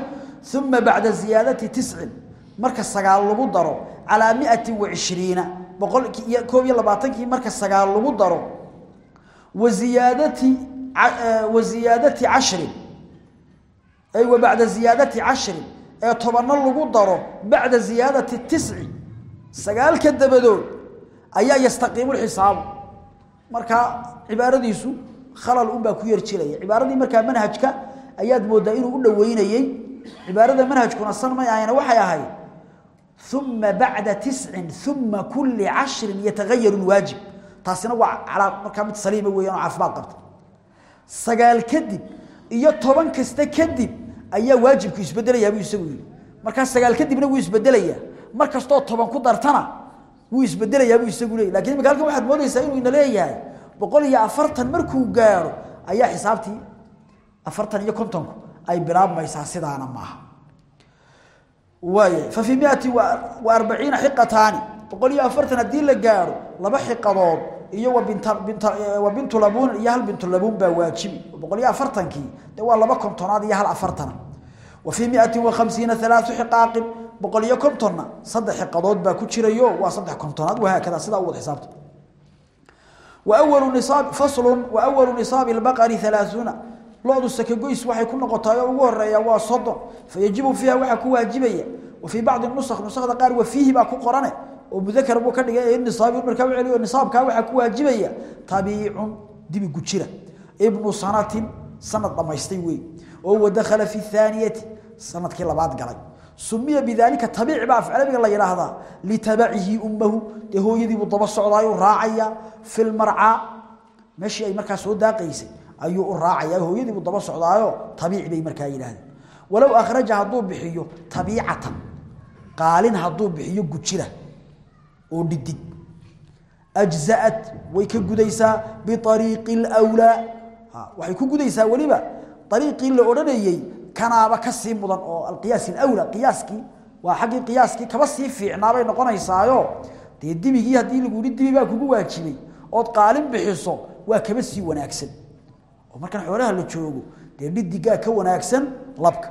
uma bacda ziyaadati tiscin marka sagaal lagu daro calaa miati wa cishriina boqol iyo koob iyo labaatankii marka sagaal lagu daro wa ziyaadati wa ziyaadati cashrin ay wa bacda cashrin ee tobanno lagu daro bacda ziyaadati tisci sagaalka dabadood ayaa yastaqiimu lxisaabu markaa cibaaradiisu khalal unbaa ku yar jiraya cibaaradii markaa manhajka ayaad mooddaa inuu u dhoweynayey cibaarada manhajkuna san may ahayna waxay ahayd uma bacda tiscin uma kulli cashrin yatagayaru lwaajib taasina waa markaa mid saliima weeyaan caafimaad qabta. Sagaal kadib iyo toban kasta kadib ayaa waajibku isbedelayaa buu isagu yidhi. Markaa sagaal kadibna wuu isbedelayaa mar kastoo toban ku dartana wuu isbedelayaa buu isagu leeyay laakiin imika waxaad moodaysaa inuu ina boqol iyo afartan markuu gaaro ayaa xisaabtii afartan iyo kontonku ay bilaabmaysaa sidaana maaha waaya fa fii miati wa boqol iyo afartan haddii la gaaro laba xiqadood iyo wa bintu labuun iyo hal bintu labuun baa waajibi boqol iyo afartankii dee waa laba kontonaad iyo hal afartana. Wa fii miati wa khamsiina boqol iyo kontonna saddex xiqadood baa ku jirayo waa saddex kontonaad wahaakada sidaa u wada xisaabta. Wa awalu nisaab faslun wa awalu nisaabi albaqari halaaثuuna lo-du sakagoys waxay ku noqotaay oo ugu horreeya waa soddon fayajibu fiiha waxaa ku waajibaya wa fii bacdi nusakh nusakda qaar wa fiihi baa ku qorane oo mudakar buu ka dhigay nisaabi markaa u celiyo nisaabkaa waxaa ku waajibaya tabiicun dibi gujira ibnu sanatin sanad dhammaystay wey oo wadakhala fi thaaniyati sannadkii labaad galay sumiya bidaalika tabiic baa afcalabiga la yidhaahdaa litabacihi ummahu dee hooyadiibuu daba socdaayuu raacaya fi lmarcaa meeshii ay markaa soo daaqaysay ayuu u raacaya hooyadiibuu daba socdaayo tabiic bay markaa yidhaahdeen. Walow akhraja hadduu bixiyo tabiicatan qaalin hadduu bixiyo gujira oo dhidig. Ajzaat way ka gudaysaa biariiqi lwlaa waxay ku gudaysaa weliba ariiqii la odhanayey kanaaba ka sii mudan oo alqiyaas alawla qiyaaskii. Waa xaggii qiyaaskii kaba sii fiicnaabay noqonaysaayo. Dee dibigii haddii lagu yihi dibi baa kugu waajibay. Ood qaalin bixiso waa kaba sii wanaagsan oo markan xoolaha la joogo dee dhidigaa ka wanaagsan labka.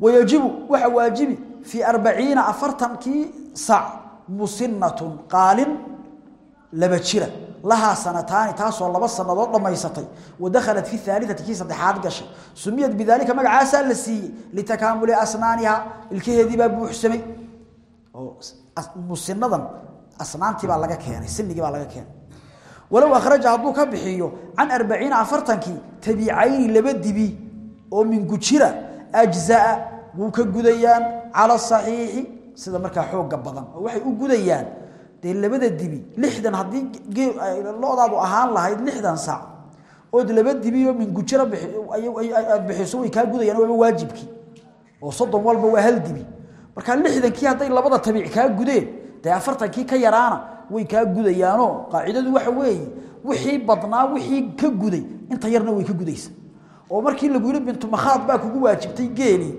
Wayajibu waxa waajibi fii arbaciina afartankii sac musinatun qaalin laba jira. Lahaa sanataani taasoo laba sanadood dhammaysatay. Wadakhalat fi aaliati kii saddexaad gashay. Sumiyad bidaalika magacaasaa la siiyey litakaamuli asnaaniha ilkaheediibaa buuxsamay. Oo musinadan asnaantii baa laga keenay sinigii baa laga keenay walow akhraja hadduu ka bixiyo can arbaciina afartankii tabiicayni laba dibi oo min gujira ajzaa wuu ka gudayaan cala asaxiixi sida markaa xooga badan oo waxay u gudayaan. Dee labada dibi lixdan haddii lo-daadu ahaan lahayd lixdan sac ood laba dibioo min gujira aad bixiso way kaa gudayaan waaba waajibkii oo soddon walba waa hal dibi. Markaa lixdankii way kaa gudayaanoo qaacidadu waxa weeye wixii badnaa wixii ka guday inta yarna way ka gudaysa. Oo markii lagu yihi bintu makhaad baa kugu waajibtay geeli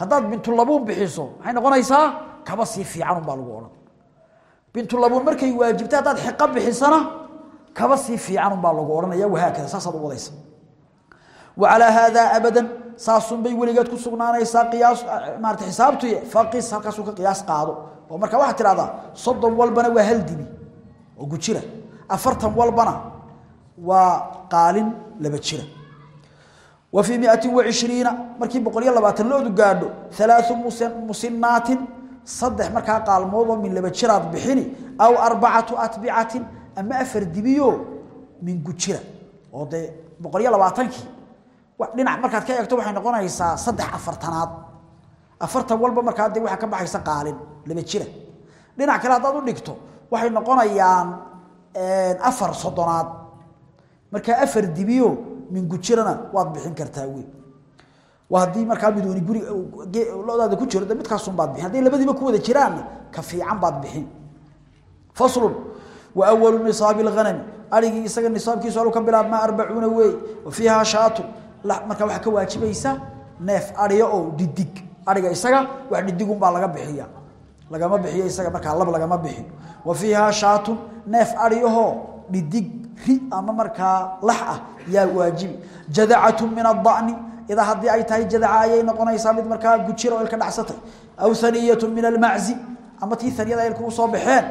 haddaad bintulabuun bixiso maxay noqonaysaa? Kaba sii fiican unbaa lagu odhan. Bintulabuun markay waajibtay haddaad xiqo bixisana kaba sii fiican unbaa lagu odhanaya wahaakada saasaad u wadaysa. Wacalaa haadaa abadan saasunbay weligeed ku sugnaanaysaa qiyaas maarata xisaabtuy faqis halkaasuu ka qiyaas qaado. Oo marka waxaad tidhahdaa soddon walbana waa hal dibi oo gujira afartan walbana waa qaalin laba jira. Wa fii miatin wacishriina markii boqol iyo labaatan loodu gaadho halaau musinaatin saddex markaa qaalmood oo min laba jiraad bixini aw arbacatu atbicatin ama afar dibiyo min gujira oo dee boqol iyo labaatankii dhinac markaad ka eegto waxay noqonaysaa saddex afartanaad. Afartan walba markaa dee waxaa ka baxaysa qaalin laba jira. Dhinac kale haddaad u dhigto waxay noqonayaan afar soddonaad. Markaa afar dibiyo min gujirana waad bixin kartaa wey waa haddii markaa midooni guri lodaada ku jiro de midkaasun baad bixin. Hadday labadiiba ku wada jiraanna ka fiican baad bixin. Faslun wa awalu nisaabi lghanami arigii isaga nisaabkiisu alu ka bilaabmaa arbacuuna wey wa fiihaa shaatu markaa waxaa ka waajibaysa neef ariya oo dhidig ariga isaga wax dhidigunbaa laga bixiya. Lagama bixiyo isaga markaa lab lagama bixiyo. Wa fiihaa shaatun neef ariyahoo dhidig ri ama markaa lax ah yaa waajibi jadacatun min adani idaa haddii ay tahay jadaca ayay noqonaysaa mid markaa gujira oo ilka dhacsatay. Aw haniyatun min almaczi ama tii haniyada ilka u baxeen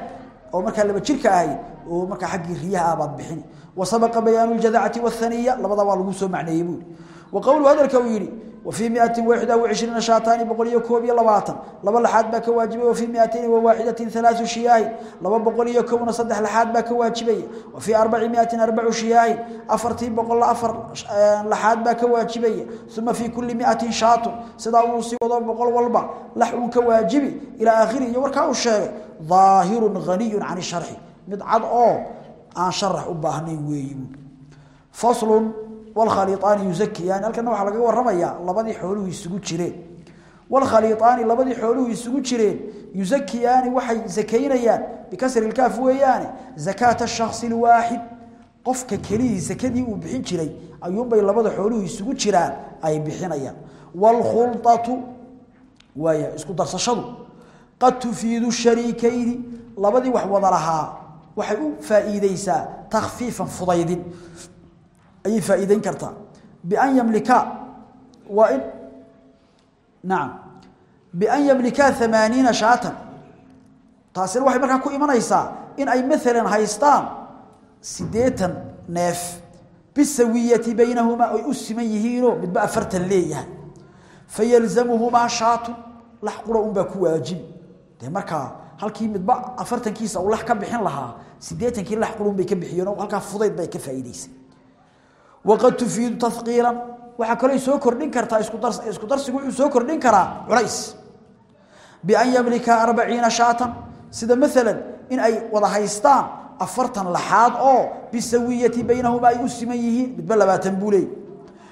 oo markaa laba jirka ahayd oo markaa xaggii riyaha ah bixini وسبق بيان الجذعة والثنية. لبدا والغو معنى يبول وقول هذا الكويري وفي 121 شاطان بقوليه كوبيه لباطن لبا لحاد باك واجبي وفي 201 ثلاث شياه لبا بقوليه كوبنا صدح لحاد باك واجبي. وفي أربعمائة أربع شياه أفرتي بقول أفر آه، لحاد باك واجبي. ثم في كل 100 شاط. سدا وسي وضع بقول ولبا لحو كواجبي إلى آخره يوركاو وشيغ ظاهر غني عن الشرح. مد أوه أو. aan sharax u baahnayn weeyi faslun wlkhaliaani yuzakiyaani halkana waxaa lagaga warramayaa labadii xooluhu isugu jireen. Wlkhaliaani labadii xooluhu isugu jireen yuzakiyaani waxay sakaynayaan bikasri lkaaf weeyaane zakaata shaksi waaxid qofka kelihii sakadii uu bixin jiray ayuunbay labada xooluhu isugu jiraan ay bixinayaan. Wlkhulatu waay isku darsashadu. Qad tufiidu shariikayni labadii wax wada lahaa waxay u faa'iideysaa takhfiifan fudaydin. Ay faa'iideyn kartaa. Bi an yamlika wa in nacam bi an yamlika 80 shaatan. Taasina waxay markaa ku imanaysaa in ay maalan haystaan sideetan neef. Bisawiyati baynahuma ay u siman yihiinoo midba afartan leeyahay. Fayalzamuhumaa shaatu lax qura unbaa ku waajibi dee markaa halkii midba afartankiisa uu lax ka bixin lahaa sideetankii lax qura unbay ka bixiyeen oo halkaa fudayd bay ka faa'iidaysay. Waqad tufiidu tahqiilan waxaa kaloo soo kordhin kartaa isku dar isku darsigu wuxuu soo kordhin karaa culays. Bi an yamlika 40 shaatan sida maalan in ay wada haystaan afartan laxaad oo bisawiyati baynahuma ay u siman yihiin midba labaatan buu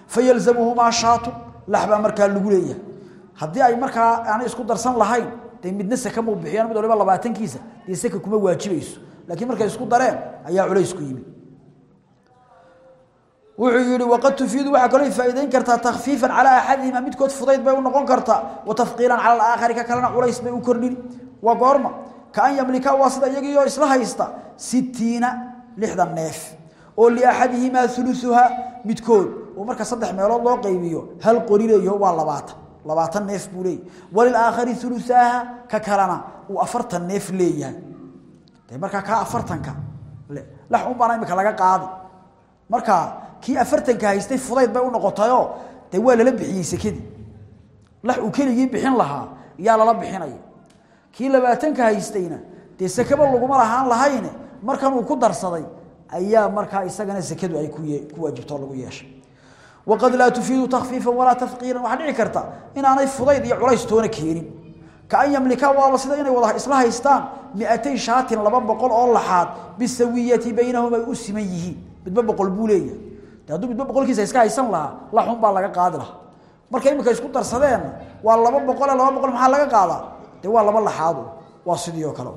fayalzamuhumaa shaatu laxbaa markaa lagu leeyahay. Haddii ay markaa aanay isku darsan lahayn dee midna saka muu bixiyaan mid waliba labaatankiisa dee saka kuma waajibayso laakiin markay isku dareen ayaa culays ku yimid. Wuxuu yidhi waqad tufiidu waxaa kaloo faa'iideyn kartaa takhfiifan calaa axadihima midkood fudayd bay u noqon kartaa wa tafqiilan cala alaakhari ka kalena culays bay u kordhini waa goorma kaan yamlika waa sida isla haysta sitiina lixdan neef oo liaxadihimaa uluuha midkood. Oo marka saddex meelood loo qaybiyo hal qori leeyaho waa labaatan labaatan neef buu leeyahy walilaakhari uluaaha ka kalena uu afartan neef leeyahay. De markaa kaa afartanka lax un baana imika laga qaadi. Marka kii afartanka haystay fudayd bay u noqotayoo dee waa lala bixiyey sekadii lax uu keligii bixin lahaa yaa lala bixinaya. Kii labaatanka haystayna dee sekaba laguma lahaan lahayne markan uu ku darsaday ayaa markaa isagana sekadu ay ku waajibto lagu yeeshay waqad laa tufiidu takfiifan walaa tafqiilan waxaa dhici karta inaanay fudayd iyo culays toona keenin kaan yamlika waaba sida inay wada isla haystaan miatay shaatin laba boqol oo laxaad bisawiyati baynahum ay u siman yihiin midba boqol buu leeyahay de hadduu midba boqolkiisa iska haysan lahaa laxun baa laga qaadi lahaa marka imika isku darsadeen waa laba boqole laba boqol maxaa laga qaadaa de waa laba laxaadu waa sidii oo kale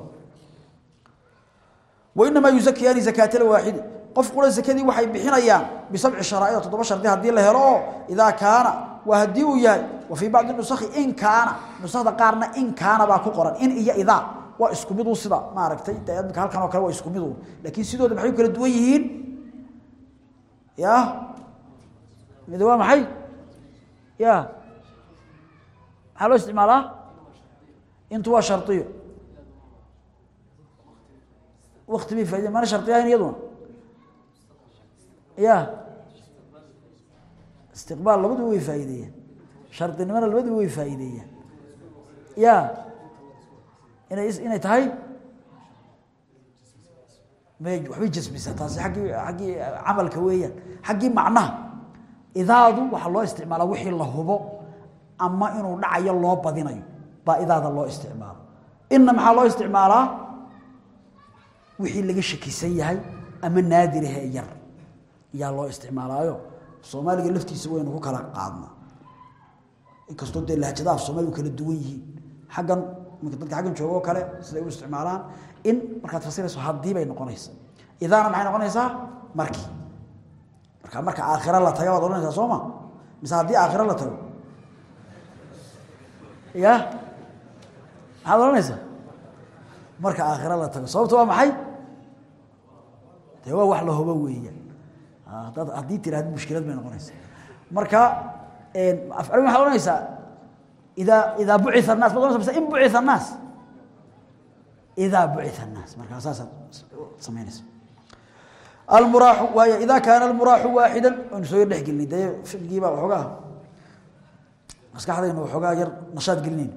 wainamaa yuzakiyaani zakaata lwaaxidi qof qura zakadii waxay bixinayaan bisabci sharaa'id toddoba shardi haddii la helo idaa kaana waa haddii uu yahay wa fii bacdi nusakhi in kaana nusakda qaarna in kaana baa ku qoran in iyo idaa waa isku mid u sida maaragtay imika halkan oo kale waa isku mid u laakiin sidooda maxay kala duwan yihiin? Ya? Mid waa maxay? Ya? Maxaa loo isticmaalaa? Intu waa shardiyo. Wakti bay faaideyan mana shardiyahayn iyaduna ya. Istiqbaal labaduba way faa'iideeyaan shardinimana labaduba way faa'iideeyaan ya. Inay inay tahay? May waxbay jasbisaa taasi aggii aggii camalka weeyaan. Xaggii macnaha. Idaadu waxaa loo isticmaalaa wixii la hubo ama inuu dhacayo loo badinayo. Baa idaada loo isticmaalo. Inna maxaa loo isticmaalaa? Wixii laga shakisan yahay ama naadirahe yar ayaa loo isticmaalaayo. Soomaaliga laftiisa waynu ku kala qaadnaa. Inkastoo dee lahjadaha soomaligu kala duwan yihiin. Xaggan dadka aggan joogo oo kale siday u isticmaalaan in markaad fasirayso haddii bay noqonaysa idaana maxay noqonaysaa? Markii. Marka marka aakhira la taga waad odhanaysaa soo ma mise haddii aakhira la tago? Ya maxaad odhanaysaa? Marka aakhira la tago. Sababta waa maxay? Dee waa wax la hubo weeyaan dad haddii tiraahdo mushkilad bay noqonaysaa. Marka afcali waxaad odhanaysaa idaa idaa bucitha annaas baad ohanaysa mise in bucitha annaas. Idaa bucitha annaas. Markaa saasaad samaynaysa almuraaxu waayo idaa kaana almuraaxu waaxidan waynu soo yar dhex gelinay dee ficilkiibaa waxoogaa. Maskaxdaynu waxoogaa yar nashaad gelinayna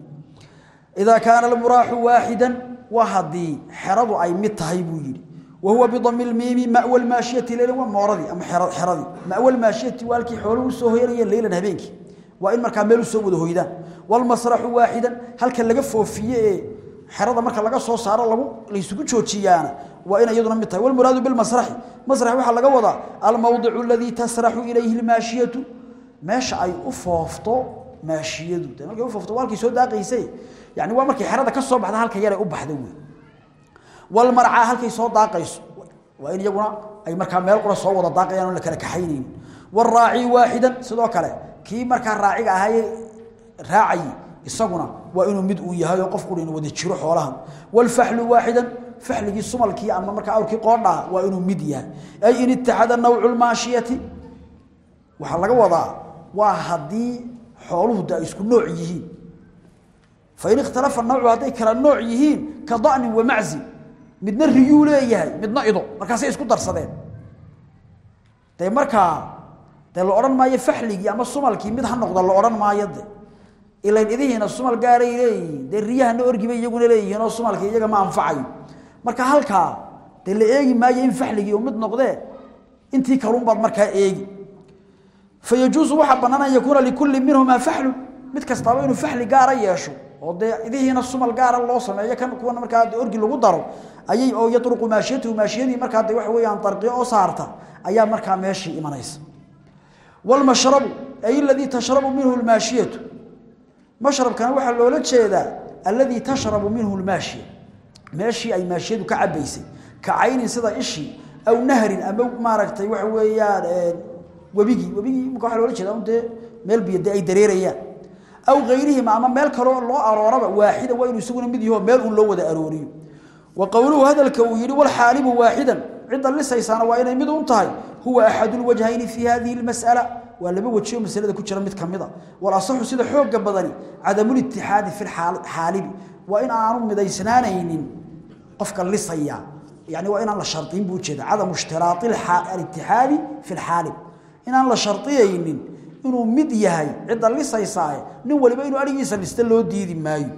idaa kaana almuraaxu waaxidan waa haddii xeradu ay mid tahay buu yidhi wahuwa bidami lmiimi mawa lmaashiyati leylan waa mooradii ama xeradii mawa lmaashiyati waa halkii xooluhu u soo hoyanayeen leylan habeenkii waa in markaa meel u soo wada hoydaan walmasraxu waaxidan halka laga foofiye ee xerada marka laga soo saaro lagu laysugu joojiyaana waa inay iyaduna mid tahay walmuraadu bilmasraxi masrax waxaa laga wadaa almawdicu aladii tasraxu ilayhi lmaashiyatu meesha ay u foofto maashiyadu de markay u foofto walkii soo daaqaysay yani waa markay xerada ka soo baxda halka yar ay u baxda weey wal mar'a halkay soo daaqayso. Waa in iyaguna ay markaa meel qura soo wada daaqayaan la kala kaxayneen war raaci waahidan sidoo kale kii markaa raaciga ahay raacay isaguna waa inuu mid uu yahay oo qof qura inuu wada jiro xoolahan. Wal fahlu waahidan fahligi sumalkii ama markaa awrkii qoodha waa inuu mid yahay. Ay in ittihada naw'ul maashiyati waxa laga wadaa waa haddii xooluhu da isku nooc yihiin. Fa in ikhtalafa naw'u haday kala nooc yihiin ka da'ni wa ma'zi midna riyuu leeyahay midna ido markaas ay isku darsadeen. Tay markaa tay la oran maayo fahligi ama sumalkii mid ha noqdo la oran maayo de ilaa idihiina sumal gaaray leeyihiin de riyahana orgiba iyaguna leeyihiin oo sumalkii iyaga ma anfacayo marka halkaa de la eegi maayo in fahligi uu mid noqdee intii kalun baad markaa eegi. Fayajuusu waxa bannaan an likulli minhumaa faxlu. Mid kastaaba inuu faxli gaara yeesho oo dee idihiina sumal gaara loo sameeyo kan kuwana markaa orgi lagu daro ayay oo yatruqu maashiyatuhu maashiyadii markaa de waxa weeyaan darqiyo oo saarta ayaa markaa meeshii imanaysa. Walmashrabu ay aladii tashrabu minhu lmaashiyatu mashrabkana waxaa loola jeedaa alladii tashrabu minhu lmaashiya meeshii ay maashiyadu ka cabaysay ka caynin sida ishii aw nahrin ama maaragtay waxa weeyaan wabigii marka waxaa loola jeedaa dee meel biyo dee ay dareerayaan aw gayrihima ama meel kaloo loo arooraba waaxidan waa inuu isaguna mid yaho meel uun loo wada arooriyo. Wa qowluhu hadalka uu yidhi walxaalibu waaxidan cidda lisaysaana waa inay mid un tahay huwa axadu lwajhayni fi hadihi lmas'ala waa laba wajiyo masalada ku jira mid ka mid a walasaxu sida xooga badani cadamulitixaadi fi xaalibi. Waa in aanu midaysnaanaynin qofka lisaya. Yani waa inaan la shardiin buu ujeeda cadamu ishtiraai alitixaadi fi lxaalib inaan la shardiyaynin inuu mid yahay cidda lisaysaaye nin waliba inuu arigiisa lista loo diidi maayo.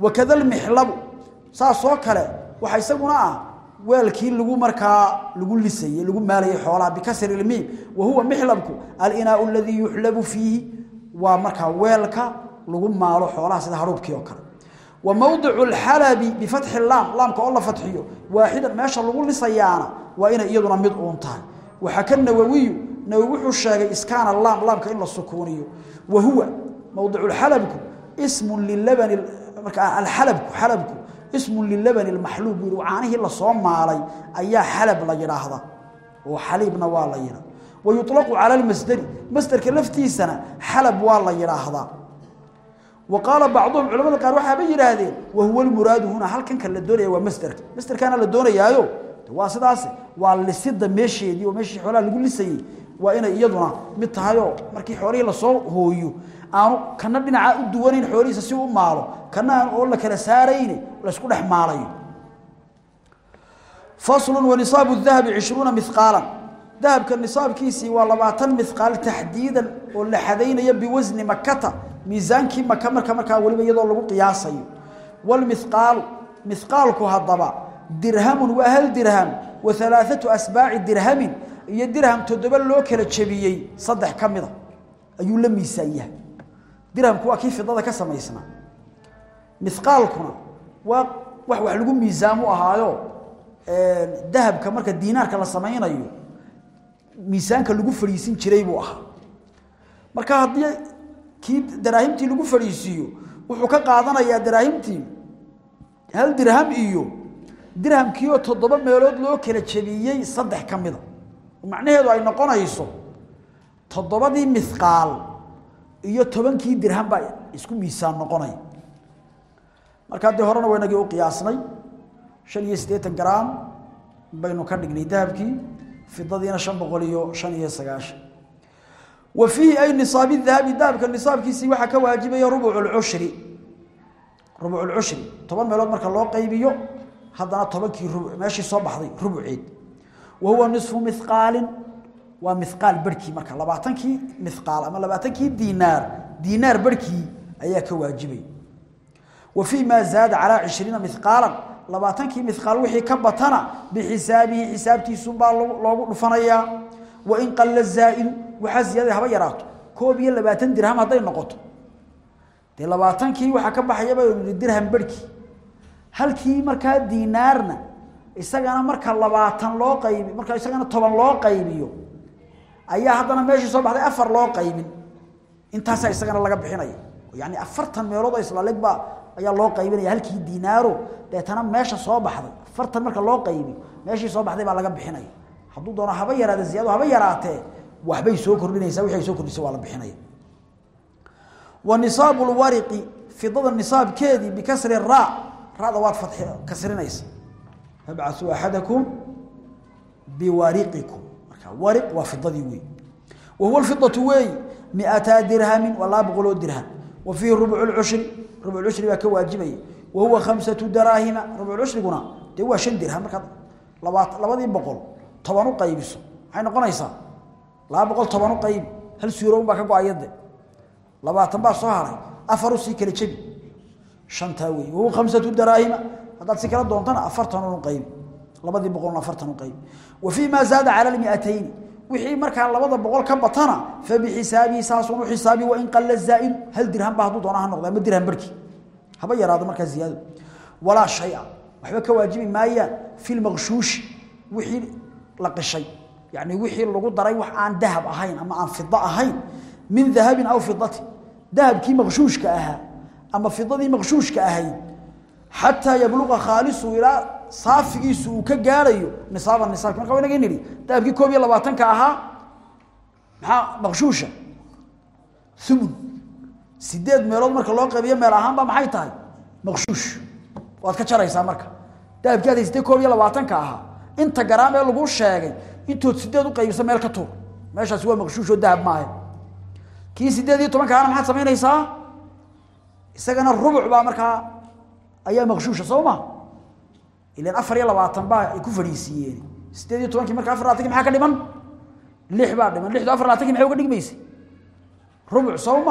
Wakada lmixlabu saasoo kale waxa isaguna ah weelkii lagu markaa lagu lisayey lagu maalayay xoolaha bikasri lmiim wa huwa mixlabku alinaau aladii yuxlabu fiihi waa markaa weelka lagu maalo xoolaha sida haruubkii oo kale. Wa mawdicu lxalabi bifatxi laam laamka oo la fatxiyo waaxidan meesha lagu lisayaana waa inay iyaduna mid uun waxaa ka nawawiyu nawowi wuxuu sheegay iskaana laam laamka in la sukuuniyo wa huwa mawdicu lxalabku ismun lilabani markaa alxalabku xalabku ismun lilabani lmaxluub yihi caanihii la soo maalay ayaa xalab la yidhaahda oo xaliibna waa la yidha. Wa yuطlaqu cala lmasderi masderka laftiisana xalab waa la yidhaahdaa. Wa qaala bacduhum culamada qaar waxaaba yidhaahdeen wa huwa lmuraadu huna halkanka la doonaya waa masderka masderkaana la doonayaayo? Waa sidaas waa lisida meesheedii oo meeshii xoolaha lagu lisayey waa inay iyaduna mid tahayoo markii xoolihii la soo hooyo. Aanu kana dhinaca u duwanayn xoolihiisa si u maalo. Kana aan oo la kala saarayne laysku dhex maalayo. Faslu wanisaabu dahabi cishruuna mihqaalan dahabka nisaabkiisii waa labaatan mihqaal taxdiidan oo la xadaynaya biwasni makata miisaankii maka marka markaa weliba iyadoo lagu qiyaasayo. Walmihqaalu mihqaalku haddaba dirhamun waa hal dirham wa alaaatu asbaaci dirhamin iyo dirham toddoba loo kala jebiyey saddex ka mida ayuu la miisaan yahay. Dirhamku waa kii fidada ka samaysnaa. Mihqaalkuna waa wax wax lagu miisaamu ahaayo dahabka marka diinaarka la samaynayo miisaanka lagu fadhiisin jiray buu ahaa. Marka haddii kii daraahimtii lagu fadhiisiiyo wuxuu ka qaadanayaa daraahimtii hal dirham iyo dirhamkiioo toddoba meelood loo kala jebiyey saddex ka mida macnaheedu ay noqonayso toddobadii mihqaal iyo tobankii dirham baa isku miisaan noqonaya markaa dee horena waynagii u qiyaasnay shan iyo siddeetan garaam baynu ka dhignay dahabkii fidadiina shan boqol iyo shan iyo sagaashan. Wa fiihi ay nisaabi dahabi dahabka nisaabkiisii waxaa ka waajibaya rubucu lcushri rubucu lcushri toban meelood marka loo qaybiyo haddana tobankii rubuc meeshii soo baxday rubuceed wa huwa nisfu mihqaalin waa mihqaal barhkii marka labaatankii mihqaal ama labaatankii diinaar diinaar barhkii ayaa ka waajibay wa fii maa zaada calaa cishriina mihqaalan labaatankii mihqaal wixii ka batana bixisaabihi xisaabtiisuunbaa loogu dhufanayaa wain qalla zaa'idu waxaa ziyaadada haba yaraato koob iyo labaatan dirham hadday noqoto dee labaatankii waxaa ka baxayaba dirham barhkii halkii markaa diinaarna isagana marka labaatan loo qaybi marka isagana toban loo qaybiyo ayaa haddana meeshii soo baxday afar loo qaybin. Intaasaa isagana laga bixinaya yani afartan meelood oo islalig baa ayaa loo qaybinaya halkii dinaaro deetana meesha soo baxday. Afartan marka loo qaybiyo meeshii soo baxday baa laga bixinaya. Hadduu doono haba yaraade ziyaado haba yaraatee waxbay soo kordhinaysaa wixii soo kordhisay waa la bixinaya. Wa nisaabu lwariqi fidada nisaabkeedii bikasri raa rada waad kasrinaysa fabcasuu axadakum biwariqikum marka wariq waa fidadii wey wa huwa alfidatu weey miataa dirhamin waa laba boqol oo dirham wa fiihi rubcu lcushri rubcu lcushri baa ka waajibaya wa huwa khamsatu daraahima rubcu cushriguna dee waa shan dirham markaad labaat labadii boqol toban u qaybiso maxay noqonaysaa laba boqol toban u qaybi hal suuro un baa ka go'ayade labaatan baa soo haray afar u sii kala jebi shantaa wey wahuwa khamsatu daraahima haddaad si kala doontana afartan u qaybi labadii boqolna afartan u qaybi wa fii ma zaada cala lmiatayni wixii markaa labada boqol ka batana fa bixisaabihi saasun u xisaabi wain qalla zaa'idu hal dirham ba hadduu doona ha noqda ama dirham barhkii haba yaraado markaa ziyaado. Walaa shaya waxba ka waajibi maayaan fi lmaqshuushi wixii la qishay. Yani wixii lagu daray wax aan dahab ahayn ama aan fida ahayn min xataa yabluqa khaalisu ilaa saafigiisu uu ka gaarayo nisaaba nisaabki marka inaga nidhi dahabkii koob iyo labaatanka maxaa maqshuusha umun sideed meelood marka loo qaybiyo meel ahaanba maxay tahay? Maqshuush waad ka jaraysaa marka. Dahabkii ad haystay koob inta garaam ee lagu sheegay intood sideed u qaybisa meel ka tuur. Meeshaasi waa maqshuush oo dahab maahe kii sideed iyo tobanka ahana maxaad samaynaysaa isagana rubuc baa markaa ayaa maqshuusha soo ma? Labaatan baa ku fadhiisiiyeen sideed iyo tobankii marka maxaa ka dhiman? Lix dhiman. Lixdu afar labatankii maxay uga dhigmaysay rubuc soo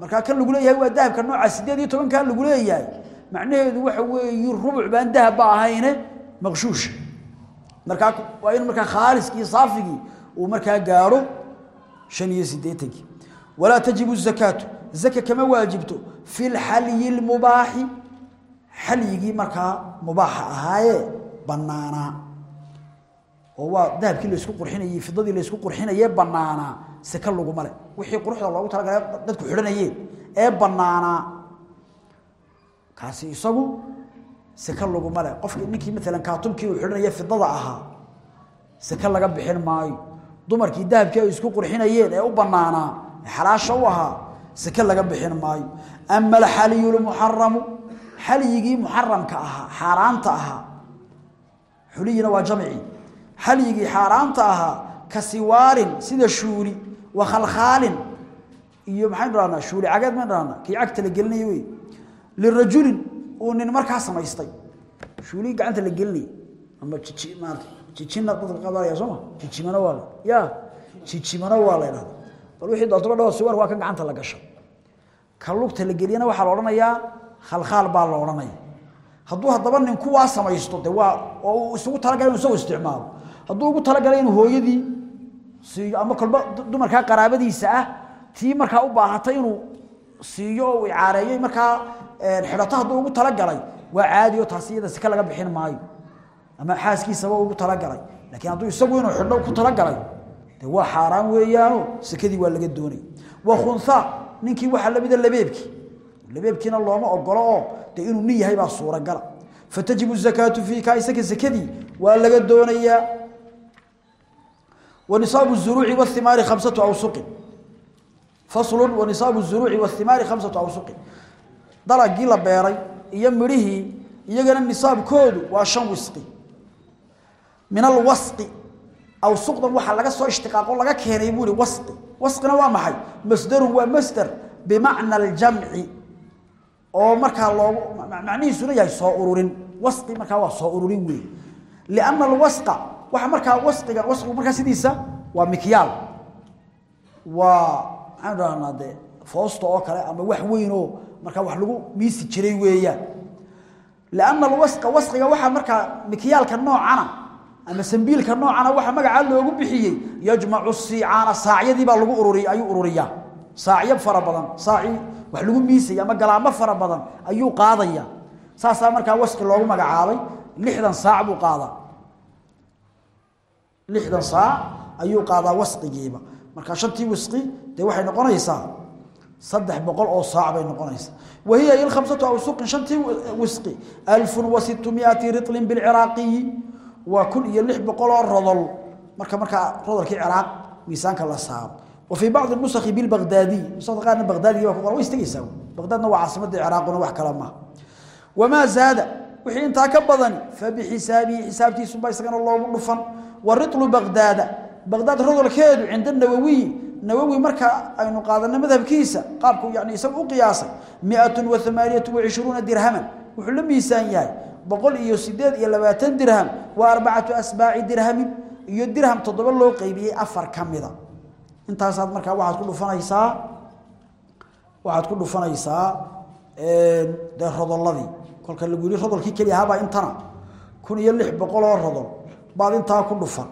markaa kan lagu leeyahay waa dahabka nooca sideed iyo lagu leeyahay. Macnaheedu waxa weeye rubuc baan dahab ba ahayne maqshuusha markaa waa in markaa khaaliskii saafigii uu markaa gaaro shan iyo siddeetankii walaa tajibu zakaatu zaka kama waajibto. Fi lxalyi lmubaaxi xalyigii markaa mubaaxa ahaayee banaanaa oo waa dahabkii laysku qurxinayey fidadii laysku qurxinayee banaanaa saka laguma le wixii quruxda loogu talagalay dadku xidhanayeen ee banaanaa kaasi isagu saka laguma le qofkii ninkii maalan kaatumkii uu xidhanaya fidada ahaa saka laga bixin maayo. Dumarkii dahabkii ay isku qurxinayeen ee u banaanaa xalaasha u ahaa saka laga bixin maayo. Ama alxaliyu lmuxaramu xalyigii muxaramka ahaa xaaraanta ahaa. Xuliyina waa jamci. Xalyigii xaaraanta ahaa ka siwaarin sida shuuli wa khalkhaalin. Iyo maxaynu dhahnaa shuuli cageed maynu dhahnaa kii cagta la gelinaya wey. Lirajulin uu nin markaa samaystay. Shuuligii gacanta la gelinaya ama jiji maarata jijina dadka qabanaya sooma jijimana waa la ya jijimana waa la idhahda bal wixii doontoba dhawa siwaar waa kan gacanta la gasho. Ka lugta la geliyana waxaa la odhanayaa khalkhaal baa la odhanaya hadduu haddaba nin kuwaa samaysto de waa oo isugu talagalay inu isagoo isticmaalo. Hadduu ugu talagalay inuu hooyadii siiyo ama kolba dumarkaa qaraabadiisa ah tii markaa u baahatay inuu siiyo oo icaareeyey markaa xidhato hadduu ugu talagalay waa caadi oo taasi iyada sika laga bixin maayo. Ama xaaskiisaba ugu talagalay. Laakiin hadduu isagu inuu xidho ku talagalay de waa xaaraan weeyaano sekadii waa laga doonay. Wa khunha ninkii waxaa lamida labeebkii labeebkiina looma ogolo oo dee inuu nin yahay baa suuragala fatajibu zakaatu fiika isaga sekadii waa laga doonayaa wanisaabu zuruuci wاhimaari khamsatu awsuqin faslun wanisaabu zuruuci wاhimaari khamsatu awsuqin dalagii la beeray iyo midhihii iyagana nisaabkoodu waa shan wisqi min alwasqi awsuqdan waxaa laga soo ishtiqaaqo laga keenay buu ihi wasqi wasqina waa maxay masdarun waa masder bimacna aljamci oo markaa loogu macnihiisuna yahay soo ururin. Wasqi markaa waa soo ururin weey lianna alwasqa waxa markaa wasqiga wasqigu markaa sidiisa waa mikyaal waa maxaan dhahnaa dee foosta oo kale ama wax weyn oo markaa wax lagu miisi jiray weeyaan lianna alwasqa wasqiga waxaa markaa mikyaalka noocana ama sambiilka noocana waxa magacaa loogu bixiyey. Yajmacu siicaana saacyadii baa lagu ururiy ayuu ururiyaa saacyo fara badan saaci wax lagu miisaya ama galaamo fara badan ayuu qaadaya. Saasaa markaa wasqi loogu magacaabay lixdan saac buu qaadaa. Lixdan saac ayuu qaadaa wasqigiiba markaa shantii wasqi dee waxay noqonaysaa saddex boqol oo saac bay noqonaysaa. Wahiya il khamsatu awsuqin shantii wisqi alfun wa sittumiati ritlin bilciraaqiyi kun iyo lix boqol oo rodol. Marka markaa rodolkii ciraaq miisaanka la saaro wa fii bacdi nusakhi bilbagdaadiy nusakda qaarna bagdaadiga baa ku qoran way istagaysaa bagdaadna waa caasimadda ciraaquna wax kale maaha wamaa zaada wixii intaa ka badani fabixisaabihi xisaabtiisuba isagana loogu dhufan wa ritlu bagdaada bagdaad rodolkeedu cinda nawowiyi nawowi marka aynu qaadano madhabkiisa qaabku yani isaga u qiyaasay miatun wa amaaniyatu wacishruuna dirhaman wuxuu la miisaan yahay boqol iyo sideed iyo labaatan dirham wa arbacatu asbaaci dirhamin iyo dirham toddoba loo qeybiyey afar ka mida intaasaad markaa waxaad ku dhufanaysaa waxaad ku dhufanaysaa dee rodoladii kolka lagu yihi rodolkii keliya habaa intana. Kun iyo lix boqol oo rodol baad intaa ku dhufan.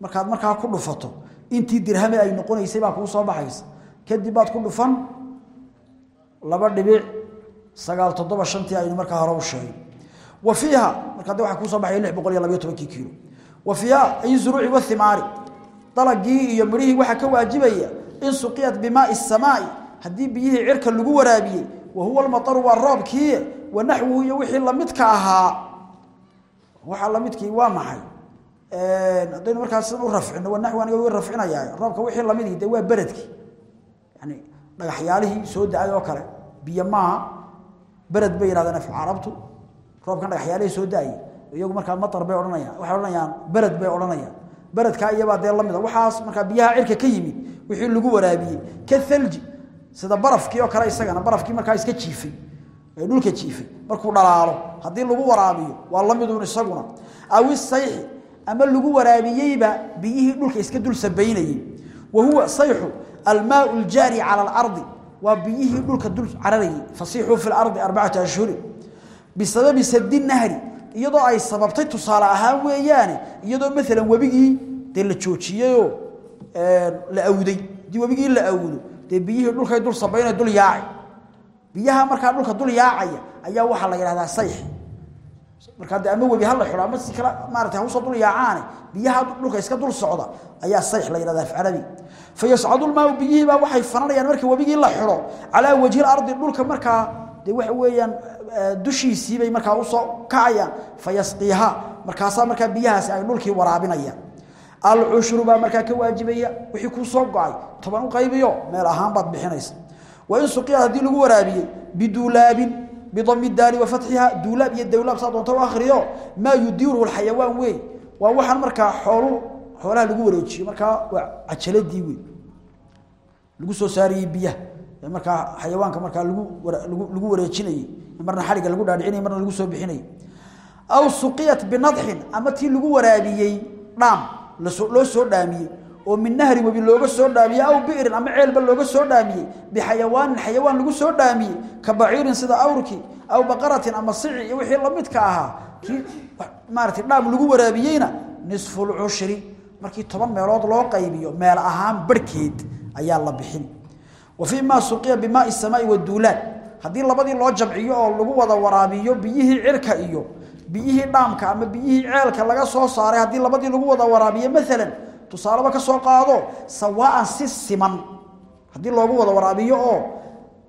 Markaad markaa ku dhufato intii dirhame ay noqonaysay baa kuu soo baxaysa. Kadib baad ku dhufan laba dhibic sagaal toddoba shantii aynu markaa hore u sheegay wa fiiha markaa de waxaa kuu soo baxaya lix boqol iyo kiilo. Wa fiiha dalagii iyo midhihii waxaa ka waajibaya in suqiyat bimaai samaai haddii biyihii cirka lagu waraabiyey wa huwa almataru waa roobkii wa naxwuhu iyo wixii lamidka ahaa. Waxaa lamidkii waa maxay? Haddaynu markaa sidan u rafcino wa naxwi aniga rafcinayaa roobka wixii lamidii dee waa beredkii yani dhagaxyaalihii soo da'ay oo kale biyo maaha bered bay yihahdeen af carabtu roobkan dhagaxyaalihii soo da'ay iyagu markaa matar bay odhanayaan waxay odhanayaan bered bay odhanayaan beredkaa iyabaa dee lamida waxaas markaa biyaha cirka ka yimid wixii lagu waraabiyey. Ka thalji sida barafkii oo kale isagana barafkii markaa iska jiifay ee dhulka jiifay markuu dhalaalo haddii lagu waraabiyo waa lamiduun isaguna. Aw isayxi ama lagu waraabiyeyba biyihii dhulka iska dul sabaynayey. Wa huwa sayxu almaau aljaari cala alardi waa biyihii dhulka dul cararayey. Fasiixuu fi lardi arbacata ashhurin. Bisababi sadi nahri iyadoo ay sababtay tusaale ahaan weeyaane iyadoo maalan webigii dee la joojiyeyoo la awday haddii webigii la awdo dee biyihii dhulkay dul sabaynay dul yaacay. Biyaha markaa dhulka dul yaacaya ayaa waxaa la yidhahdaa sayx. Markaa de ama webi ha la xidho ama si kale maarata hawsoo dul yaacaane biyaha dhulka iska dul socda ayaa sayx la yidhahdaa afcarabi fayascadu lmaau biyihiibaa waxay fananayaan marka webigii la xidho calaa wajhi lardi dhulka markaa dee waxa weeyaan dushiisiibay markaa u soo kacayaan fayasqiiha markaasaa markaa biyahaasi ay dhulkii waraabinayaan. Alcushru baa markaa ka waajibaya wixii kuu soo go'ay toban u qaybiyo meel ahaan baad bixinaysa wain suqiya haddii lagu waraabiyey biduulaabin bidami daali wa fatxiha duulaab iyo dawlaab saa doonta u akhriyo maa yudiiruhu lxayawaan wey waa waxaan markaa xoolu xoolaha lagu wareejiyo markaa waa cajaladii wey lagu soo saariyey biyaha markaa xayawaanka markaa lagu wareejinayey marna xaliga lagu dhaadhicinay marna lagu soo bixinayay aw suqiyat binadxin ama tii lagu waraabiyey dhaam loo soo dhaamiyey oo min nahri webi looga soo dhaamiyey aw bi'rin ama ceelba looga soo dhaamiyey bixayawaanin xayawaan lagu soo dhaamiyey ka baciirin sida awrki aw baqaratin ama sici iyo wixii lamidka ahaa kii maarata dhaam lagu waraabiyeyna nisfu lcushri markii toban meelood loo qaybiyo meel ahaan barhkeed ayaa la bixin ma suqiya bimaai samaai waduulaad haddii labadii loo jamciyo oo lagu wada waraabiyo biyihii cirka iyo biyihii dhaamka ama biyihii ceelka laga soo saaray haddii labadii lagu wada waraabiyo maalan tusaaleba ka soo qaado sawaaan si siman. Haddii loogu wada waraabiyo oo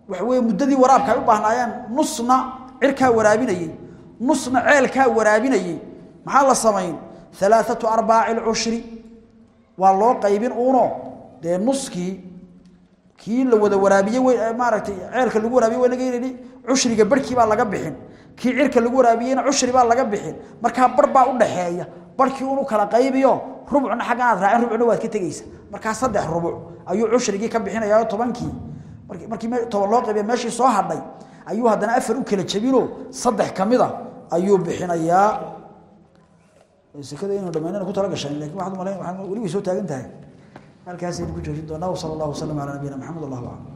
waxa weye muddadii waraabka ay u baahnaayeen nusna cirkaa waraabinayey nusna ceelkaa waraabinayey maxaa la samayn? Alaaatu arbaaci lcushri waa loo qaybin uuno kii la wada waraabiyey maaragtay ceelka lagu waraabiye wanaga yidhi cushriga barhkii baa laga bixin. Kii cirka lagu waraabiyeyna cushri baa laga bixin. Markaa bar baa u dhaxeeya. Barhkii unu kala qaybiyo rubcna xaggan aad raacin rubcna waad ka tegeysa markaa saddex rubuc ayuu cushrigii ka bixinayaa tobankii. Markii toban loo qaybiya meeshii soo hadhay ayuu haddana afar u kala jebino saddex ka mid a ayuu bixinayaa. Sekada inuu dhamaynana ku tala gashaan laakiin waxaad umalayn waxaan weli way soo taagan tahay halkaasaynu ku joojin doonaa. Wasala allahu wasalam calaa nabiyina maxamed allahu aclam